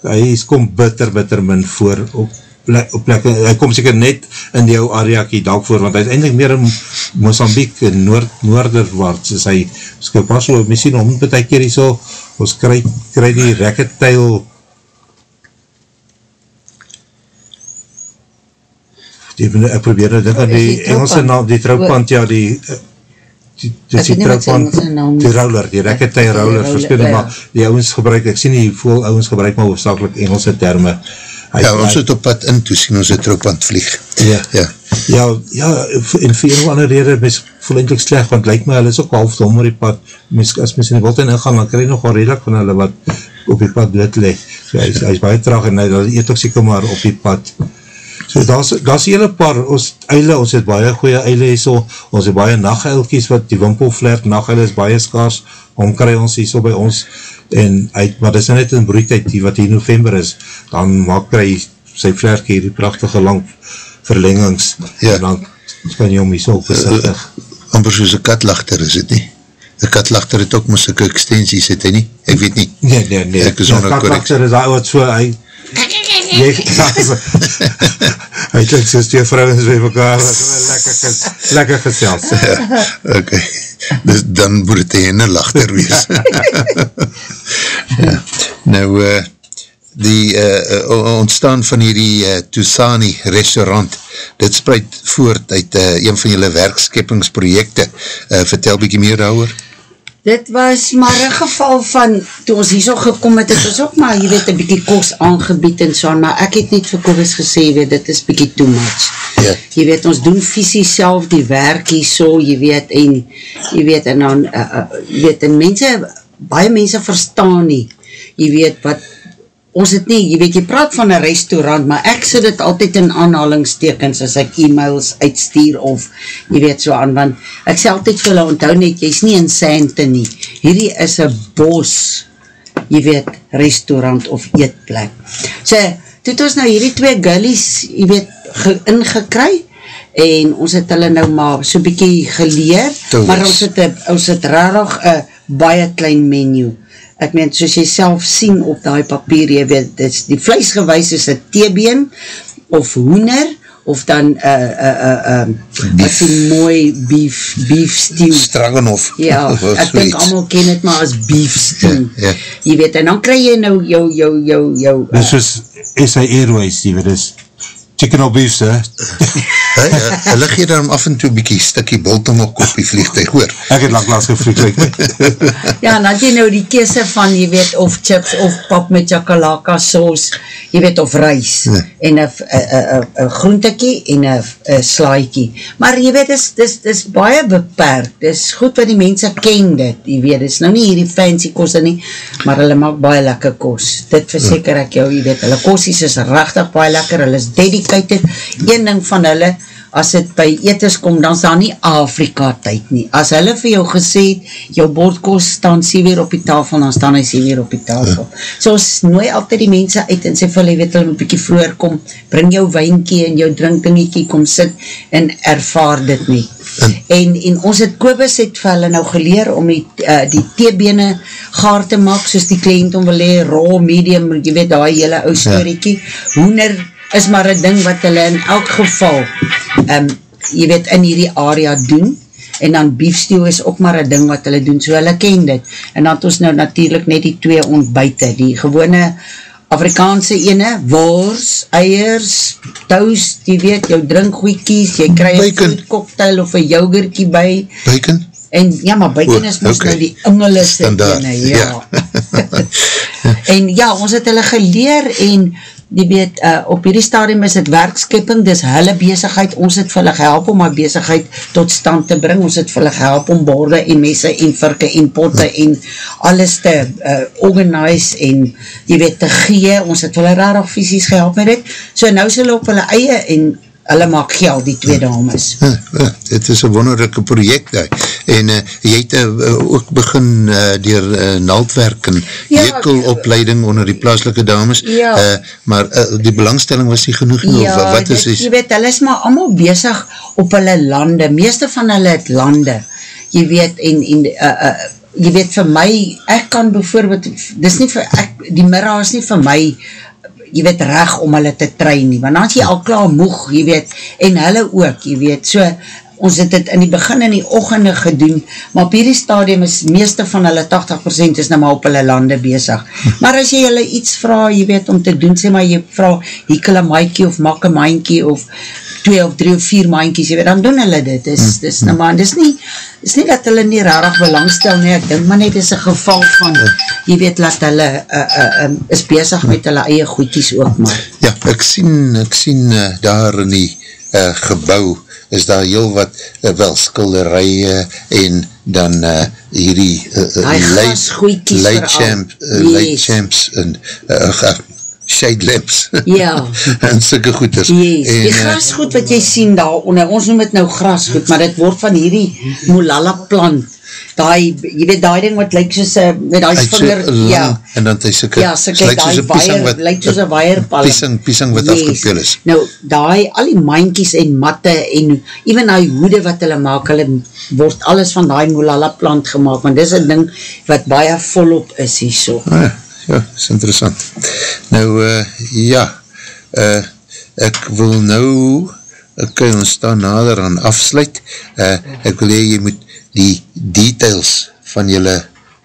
hy kom bitter, bitter min voor op plek, op plek, hy kom seker net in die ou area kie dalk voor, want hy is eindelijk meer in Mozambique, in noord, noorderwaarts, is hy, skip pas so, miskien om het keer hier so, ons kry, kry die rekketuil, die, ek probeer nou dit, die, die Engelse naam, die troupand, ja, die, die, die, die troupand, die roller, die rekketuil roller, verskillen, ja. maar die ouwens gebruik, ek sien die voel ouwens gebruik, maar hoofdzakelijk Engelse termen, ja, ons het op pad in, toe sien ons het erop aan het vlieg. Ja, ja, ja, ja en vir een of andere rede, mens voel eindelijk slecht, want lyk my, hulle is ook half dom oor die pad, mens, as mens in die wild in ingaan, dan krijg nog wel redelijk van hulle wat op die pad dood leg. So, hy, hy is baie traag en hy eet ook seker maar op die pad. So, daar is hele paar, ons eile, ons het baie goeie eile hier so, ons het baie nachteilkies, wat die wimpelflert, nachteile is baie skaars, omkry ons hier so by ons, en hy, maar dit is net in broeitijd die wat hier november is, dan maak hy sy vlerk hier die prachtige lang verlengings ja. en dan kan jy om hier so bezichtig. Uh, uh, amper soos een katlachter is het nie? Een katlachter het ook moest ek extensies het, nie? Ek weet nie. Nee, nee, nee. Ek is ja, katlachter is daar wat so, hy jy, hy klink soos twee vrouwens by mekaar, lekker, ges, lekker gesels. Ja, ok, dus dan moet het een lachter wees. [LAUGHS] ja. Nou, uh, die uh, ontstaan van hierdie uh, Tusani restaurant, dit spreid voort uit uh, een van julle werkskeppingsprojekte. Uh, vertel bykie meer daar dit was maar een geval van, toe ons hier so gekom het, het ons ook maar, jy weet, een bykie kos aangebied en so, maar ek het net vir Kobus gesê, weet, dit is bykie too much. Ja. Jy weet, ons doen visie self die werk hier so, jy weet, en, jy weet, en dan, uh, uh, jy weet, en mense, baie mense verstaan nie, jy weet, wat, ons het nie, jy weet, jy praat van een restaurant, maar ek sit het altyd in aanhalingstekens as ek e-mails uitstuur of, jy weet so aan, want ek sê altyd vir hulle onthou net, jy is nie in Sante nie, hierdie is een bos, jy weet, restaurant of eetplek. So, toe het ons nou hierdie twee gullies, jy weet, ingekry, en ons het hulle nou maar so bykie geleer, Toes. maar ons het, ons het rarig een baie klein menu. Ek meen, soos jy self sien op die papier, jy weet, dit is, die vleesgewys is een theebeen, of hoender, of dan, uh, uh, uh, uh, wat is die mooi beef, beef stew. Straganoff. Ja, [LAUGHS] ek denk allemaal ken het maar as beef stew. Ja, ja. Jy weet, en dan kry jy nou jou, jou, jou, jou, uh, Dis soos SA Airways, die weet is chicken or beef, sir. [LAUGHS] Hy, hy, hulle gee dan af en toe bykie stikkie biltong ook op die vliegtuig, hoor. Ek het lang laas gevlieg, [LAUGHS] ja, en dan had jy nou die kese van, jy weet, of chips, of pap met chakalaka saus, jy weet, of rys, Ja. en een groentekie, en een slaaiekie. Maar jy weet, dis, dis, dis baie beperkt, dis goed wat die mense ken dit, jy weet, dis nou nie hierdie fancy koste nie, maar hulle maak baie lekker kos. Dit verseker ek jou, jy weet, hulle kosies is rachtig baie lekker, hulle is dedicated, een ding van hulle, as het by etes kom, dan is daar nie Afrika tyd nie. As hulle vir jou gesê jou bordkost staan 7 uur op die tafel, dan staan hy 7 uur op die tafel. Ja. So ons nooi altyd die mense uit en sê vir hulle, weet hulle moet bykie vroeger kom, bring jou wijnkie en jou drinkdingiekie, kom sit en ervaar dit nie. En, en ons het Kobus het vir hulle nou geleer om die, uh, die theebene gaar te maak, soos die kliënt om wil hee, raw, medium, jy weet, die hele ou storiekie, hoender is maar een ding wat hulle in elk geval, um, jy weet, in hierdie area doen, en dan beefstew is ook maar een ding wat hulle doen, so hulle ken dit, en dan het ons nou natuurlijk net die twee ontbuite, die gewone Afrikaanse ene, wors, eiers, toast, jy weet, jou drinkgoeikies, jy krij een fruit cocktail of een yoghurtkie by, Bacon? en ja, maar bacon O, is mos okay. nou die Standaard, ene, ja. ja. [LAUGHS] [LAUGHS] en ja, ons het hulle geleer en jy weet, uh, op hierdie stadium is het werkskepping, dis hulle bezigheid, ons het vir hulle gehelp om my bezigheid tot stand te bring, ons het vir hulle gehelp om borde en messe en virke en potte en alles te uh, organise en jy weet, te gee, ons het hulle rarig fysisk gehelp met dit, so nou is hulle op hulle eie en hulle maak geld, die twee dames. Ja, ja, dit is een wonderlijke project daar. En uh, jy het uh, ook begin uh, dier uh, naaldwerk en Ja, jekelopleiding onder die plaaslike dames, Ja. uh, maar uh, die belangstelling was nie genoeg nie, Ja, of wat is dit, is? jy weet, hulle is maar allemaal bezig op hulle lande, meeste van hulle het lande, jy weet, en, en uh, uh, jy weet, vir my, ek kan bijvoorbeeld, dis nie vir, ek, die mirra is nie vir my, jy weet, reg om hulle te trein nie, want dan is jy al klaar moeg, jy weet, en hulle ook, jy weet, so, ons het het in die begin in die ochende gedoen, maar op hierdie stadium is meeste van hulle 80% is nou maar op hulle lande bezig. [LAUGHS] Maar as jy hulle iets vraag, jy weet, om te doen, sê maar jy vraag, hekel een maaikie of mak een maaikie of twee of drie of vier maaikies, jy weet, dan doen hulle dit. Dis, dis nou maar, dis nie, dis nie dat hulle nie rarig belangstel nie, ek dink maar net is een geval van, jy weet, dat hulle uh, uh, um, is bezig met hulle eie goedkies ook maar. Ja, ek sien, ek sien uh, daar in die uh, gebouw is daar heel wat, uh, wel, skilderije en dan uh, hierdie uh, gasgoedjies light, veral. champ, uh, Yes. light champs en uh, uh, shade lamps Ja. [LAUGHS] en sulke goeders. Yes, en, die uh, grasgoed wat jy sien daar onder, ons noem het nou grasgoed, maar dit word van hierdie molalla plant, daai, jy weet die ding wat lyk soos met Hy het so vinger, lang, ja, en dan het hy sulke, ja, so lyk soos een piesang waier, wat- lyk soos een weierpalm. Piesang, piesang wat afgepeel is. Nou, die, al die mandjies en matte en even die hoede wat hulle maak, hulle word alles van die molalla plant gemaakt, want dis een ding wat baie volop is hier so. Ah, ja, ja, is interessant. Nou, uh, ja, uh, ek wil nou, ok, ons staan nader aan afsluit, uh, ek wil hee, jy moet die details van julle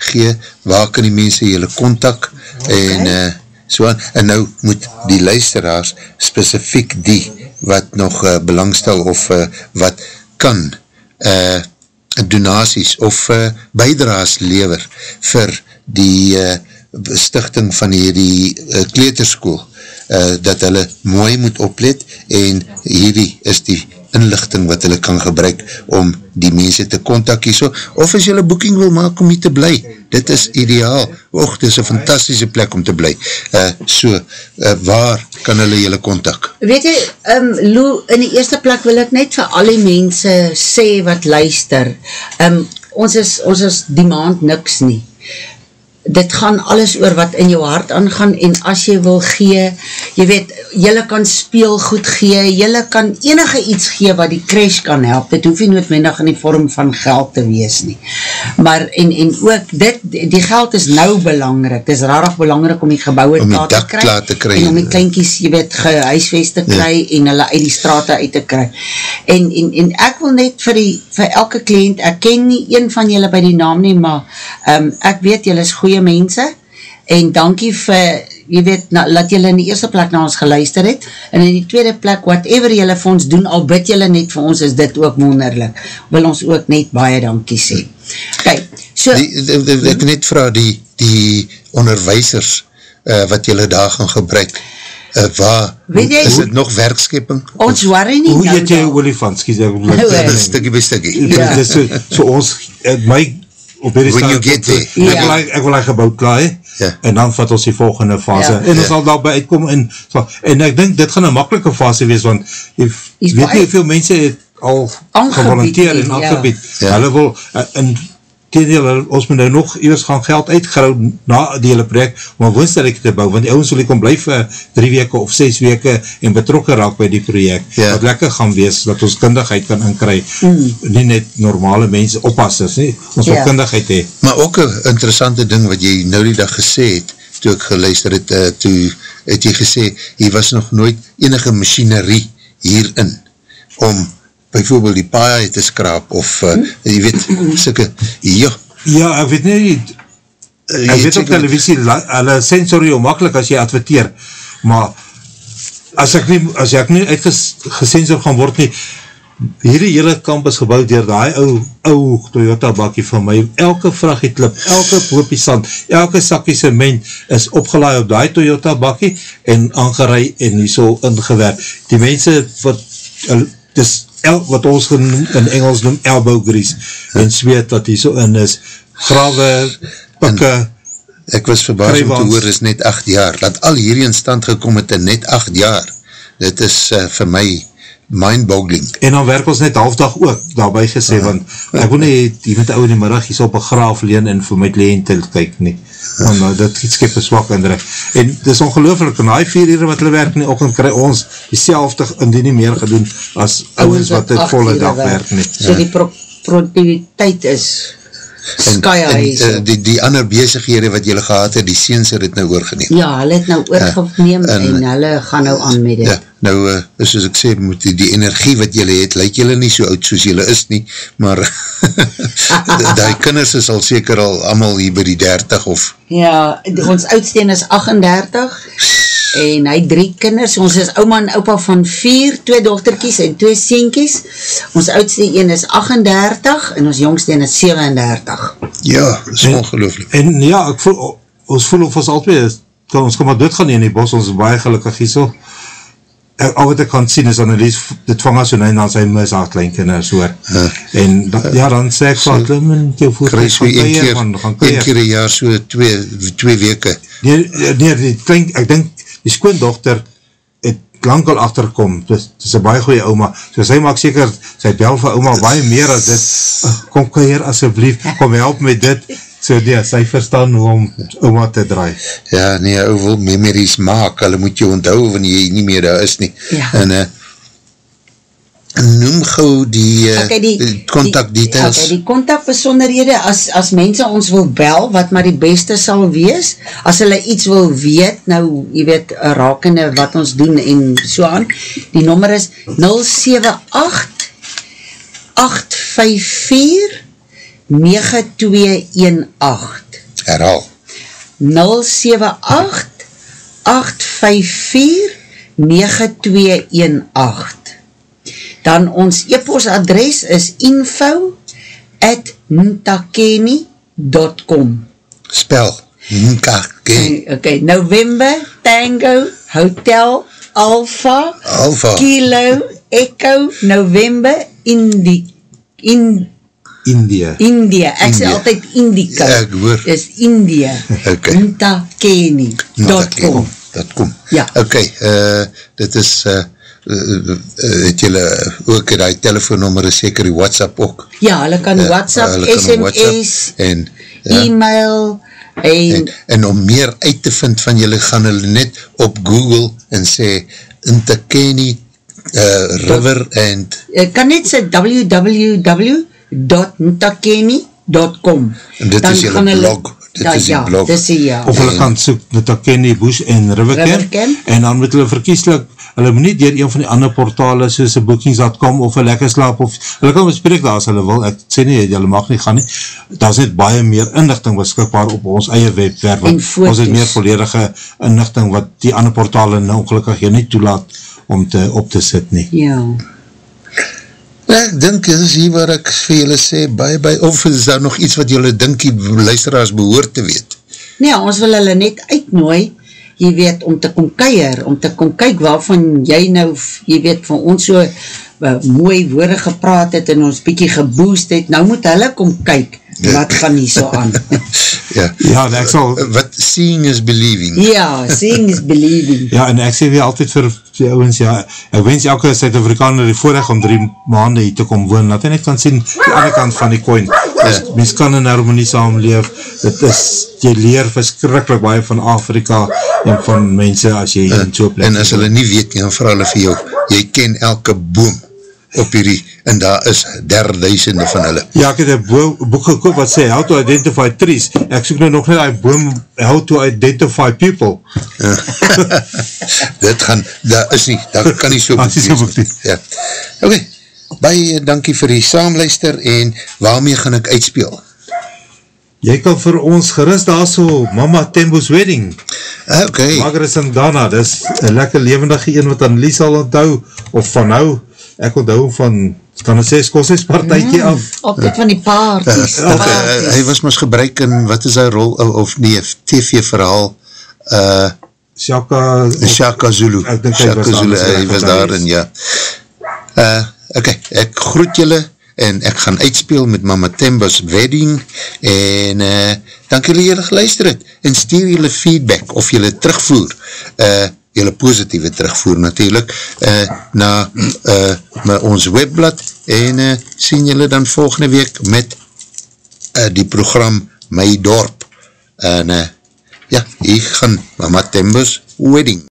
gee, waar kan die mense julle contact, okay. en uh, so aan, en nou moet die luisteraars specifiek die, wat nog uh, belangstel, of uh, wat kan, uh, donaties of uh, bijdraas lever vir die uh, stichting van hierdie uh, kleterskoel, uh, dat hulle mooi moet oplet en hierdie is die inlichting wat hulle kan gebruik om die mense te kontak hier so, of as julle boeking wil maak om hier te bly, dit is ideaal, och, dit is een fantastische plek om te bly, uh, so, uh, waar kan hulle julle kontak? Weet jy, um, Lou, in die eerste plek wil ek net vir al die mense sê wat luister, um, ons, is, ons is die maand niks nie. Dit gaan alles oor wat in jou hart aangaan en as jy wil gee, jy weet, jylle kan speelgoed gee, jylle kan enige iets gee wat die crash kan help, dit hoef nie noodwendig in die vorm van geld te wees nie. Maar, en, en ook, dit, die geld is nou belangrijk, dit is rarig belangrijk om die gebouwe om die dak klaar te kry, en om die kleinkies, jy weet, gehuisvest te ja. kry, ja. en hulle uit die straat uit te kry. En, en, en ek wil net vir, die, vir elke kliënt, ek ken nie een van julle by die naam nie, maar um, ek weet julle is goeie mense, en dankie vir, jy weet, na, laat jylle in die eerste plek na ons geluister het, en in die tweede plek, whatever jylle vir ons doen, al bid jylle net vir ons, is dit ook wonderlik, wil ons ook net baie dankie sê. Kijk, so... Die, die, die, ek net vraag die, die onderwijsers, uh, wat jylle daar gaan gebruik, uh, waar, jy, is dit nog werkskeping? Ons worry nie. Hoe het jy olifant, skies ek, stikkie by stikkie. Ja. So, so ons, uh, my op hierdie When you get there. Ek, ja. wil, ek wil hy gebouw klaar, ja. en dan vat ons die volgende fase, ja. en ons ja. sal daarby uitkom, en, en ek dink, dit gaan een makkelijke fase wees, want jy weet nie hoeveel mense het al gevolunteer en aangebied, ja. hulle wil, en Tendeel, ons moet nou nog eers gaan geld uitgrou na die hele project om een woonstelling te bouw, want die ouwens wil ek om blijf drie weke of ses weke en betrokken raak by die project, ja. wat lekker gaan wees, dat ons kundigheid kan inkry, mm. nie net normale mense oppassers, nie, ons ja. wil kundigheid hee. Maar ook een interessante ding wat jy nou die dag gesê het, toe ek geluister het, uh, toe het jy gesê, hier was nog nooit enige machinerie hierin, om bijvoorbeeld die paai te skraap, of uh, jy weet, sikke, ja. Ja, ek weet nie, uh, ek weet op televisie, hulle sensorie onmakkelijk as jy adverteer, maar as ek nie, as ek nie uitgesensor gaan word nie, hierdie hele kamp is gebouwd dier die ou, ou Toyota bakkie van my, elke vraggie klip, elke poopie sand, elke sakkie cement is opgelaai op die Toyota bakkie en aangerei en nie so ingewerk. Die mense wat, dis el, wat ons genoem, in Engels noem elbow grease, en zweet dat die so in is, grawe, pikke, ek was verbaas om te hoor, is net 8 jaar, dat al hierdie in stand gekom het in net 8 jaar, dit is uh, vir my mind-boggling. En dan werk ons net halfdag ook, daarby gesê, uh, want ek wil nie, die met ouwe in die middag, jy sal op een graaf leen en vir my leen te kyk nie, want uh, dit skip een swak indruk. En dit is ongelooflik, in die vier uur wat hulle werk in die ochend, kry ons die selfde indien nie meer gedoen, as ouwens wat dit volle dag werk nie. So die pro produktiviteit is sky high. En, en die, die ander bezighede wat jylle gehad het, die seens het het nou oorgeneem. Ja, hulle het nou oorgeneem ja, en, en hulle gaan nou aan met dit. Ja, nou, uh, soos ek sê, moet die, die energie wat jylle het, lyk jylle nie so oud soos jylle is nie, maar [LAUGHS] die kinders is al seker al allemaal hier by die 30 of... Ja, ons oudsteen is 38 en hy drie kinders, ons is oma en opa van vier, twee dochterkies en twee sienkies, ons oudste een is 38 en ons jongste een is 37. Ja, is en, ongelooflik. En ja, ek voel, ons voel of ons altyd is, ons kan maar doodgaan in die bos, ons is baie gelukkig hier so. Al wat ek kan sien is, Annelies, dit vang as so nou na sy mis haar kleinkinders hoor. Ja. En da, ja, dan sê ek so, klim in jou voet, gaan keer, gaan, gaan keer. Een keer een jaar so twee, twee weke. Nee, nee, die klein, ek denk, die skoondochter het lang al achterkom, dus het is een baie goeie oma, so sy maak seker, sy bel vir oma baie meer as dit, oh, kom keer asjeblief, kom help met dit, so nee, sy verstaan hoe om oma te draai. Ja, nee, ou wil memories maak, hulle moet jy onthou, wanneer jy nie meer daar is nie, ja. en uh, noem gauw die uh, okay, die contact details. Okay, die contact besonderhede, as, as mense ons wil bel, wat maar die beste sal wees, as hulle iets wil weet, nou, jy weet, rakende wat ons doen en so aan, die nummer is 078 854 9218 Herhaal. 078 854 9218 dan ons e-post adres is info at ntakeni.com spel ntakeni ok, November Tango Hotel Alpha Alpha Kilo Echo November Indi in India. India. Ek sê altyd Indica. Ja, ek hoor. Is India. Ok. Ntakeni.com .com. Ja. Ok, uh, dit is uh, het jylle ook die telefoonnummer is seker die WhatsApp ook? Ja, hulle kan uh, WhatsApp, hulle SMS WhatsApp en, uh, e-mail En, en, en om meer uit te vind van julle, gaan hulle net op Google en sê, Intakeni uh, River and... Ek kan net sê www.ntakeni.com En dit is julle blog, dit da, is die ja, blog. Dis die, ja. Of hulle gaan soek Natakeni Bush en Riverken, Riverken. en dan moet hulle verkieslik, hulle moet nie dier een van die ander portale soos bookings.com of een lekker slaap, of hulle kan bespreek daar as hulle wil, ek sê nie, hulle mag nie gaan nie, daar is net baie meer inlichting beskikbaar op ons eie webwerf, En foto's. ons het meer volledige inlichting wat die ander portale nou ongelukkig jy nie toelaat om te, op te sit nie. Ja. Ek dink, dit is hier waar ek vir julle sê, bye bye, of is daar nog iets wat julle dink die luisteraars behoort te weet? Nee, ons wil hulle net uitnooi, jy weet, om te kom keier, om te kom kyk waarvan jy nou, jy weet, van ons so uh, mooi woorde gepraat het en ons bykie geboost het, nou moet hulle kom kyk, wat gaan hier so aan. [LAUGHS] ja. Ja, en ek sal, Wat seeing is believing. ja, seeing is believing. Ja, en ek sê weer altyd vir die ouwens, ja, ek wens elke Suid-Afrikaner die voorrecht om drie maanden hier te kom woon, dat hy net kan sien die andere kant van die coin. Dus, mens kan in harmonie saamleef, dit is, jy leer verskrikkelijk baie van Afrika en van mense as jy in so'n plek En as hulle nie weet nie, dan vraag hulle vir jou, jy ken elke boom op hierdie, en daar is derduisende van hulle. Ja, ek het een bo boek gekoop wat sê How to Identify Trees. Ek soek nou nog net die boom How to Identify People. [LAUGHS] Dit gaan, daar is nie, daar kan nie so is nie so boek nie. Ja. Oké, baie dankie vir die saamluister en waarmee gaan ek uitspeel? Jy kan vir ons gerust daar so Mama Tembo's Wedding. Oké, Margaret en Dana, dis een lekker levendige een wat Annelies al onthou, of van nou, ek onthou van, kan het sê, skoshuispartijtje Mm. af. Altyd van die paarties. uh, uh, hy was ons gebruik in, wat is hy rol, of, of nee, TV verhaal, uh, Shaka, Shaka Zulu. Ek dink hy Shaka was daar, Zulu, hy was daarin, ja. Uh, Oké, okay, ek groet julle en ek gaan uitspeel met Mama Temba's wedding en uh, dank julle julle geluister het en stuur julle feedback of julle terugvoer uh, julle positieve terugvoer natuurlijk uh, na uh, ons webblad en uh, sien julle dan volgende week met uh, die program My Dorp. En uh, ja, hier gaan Mama Temba's wedding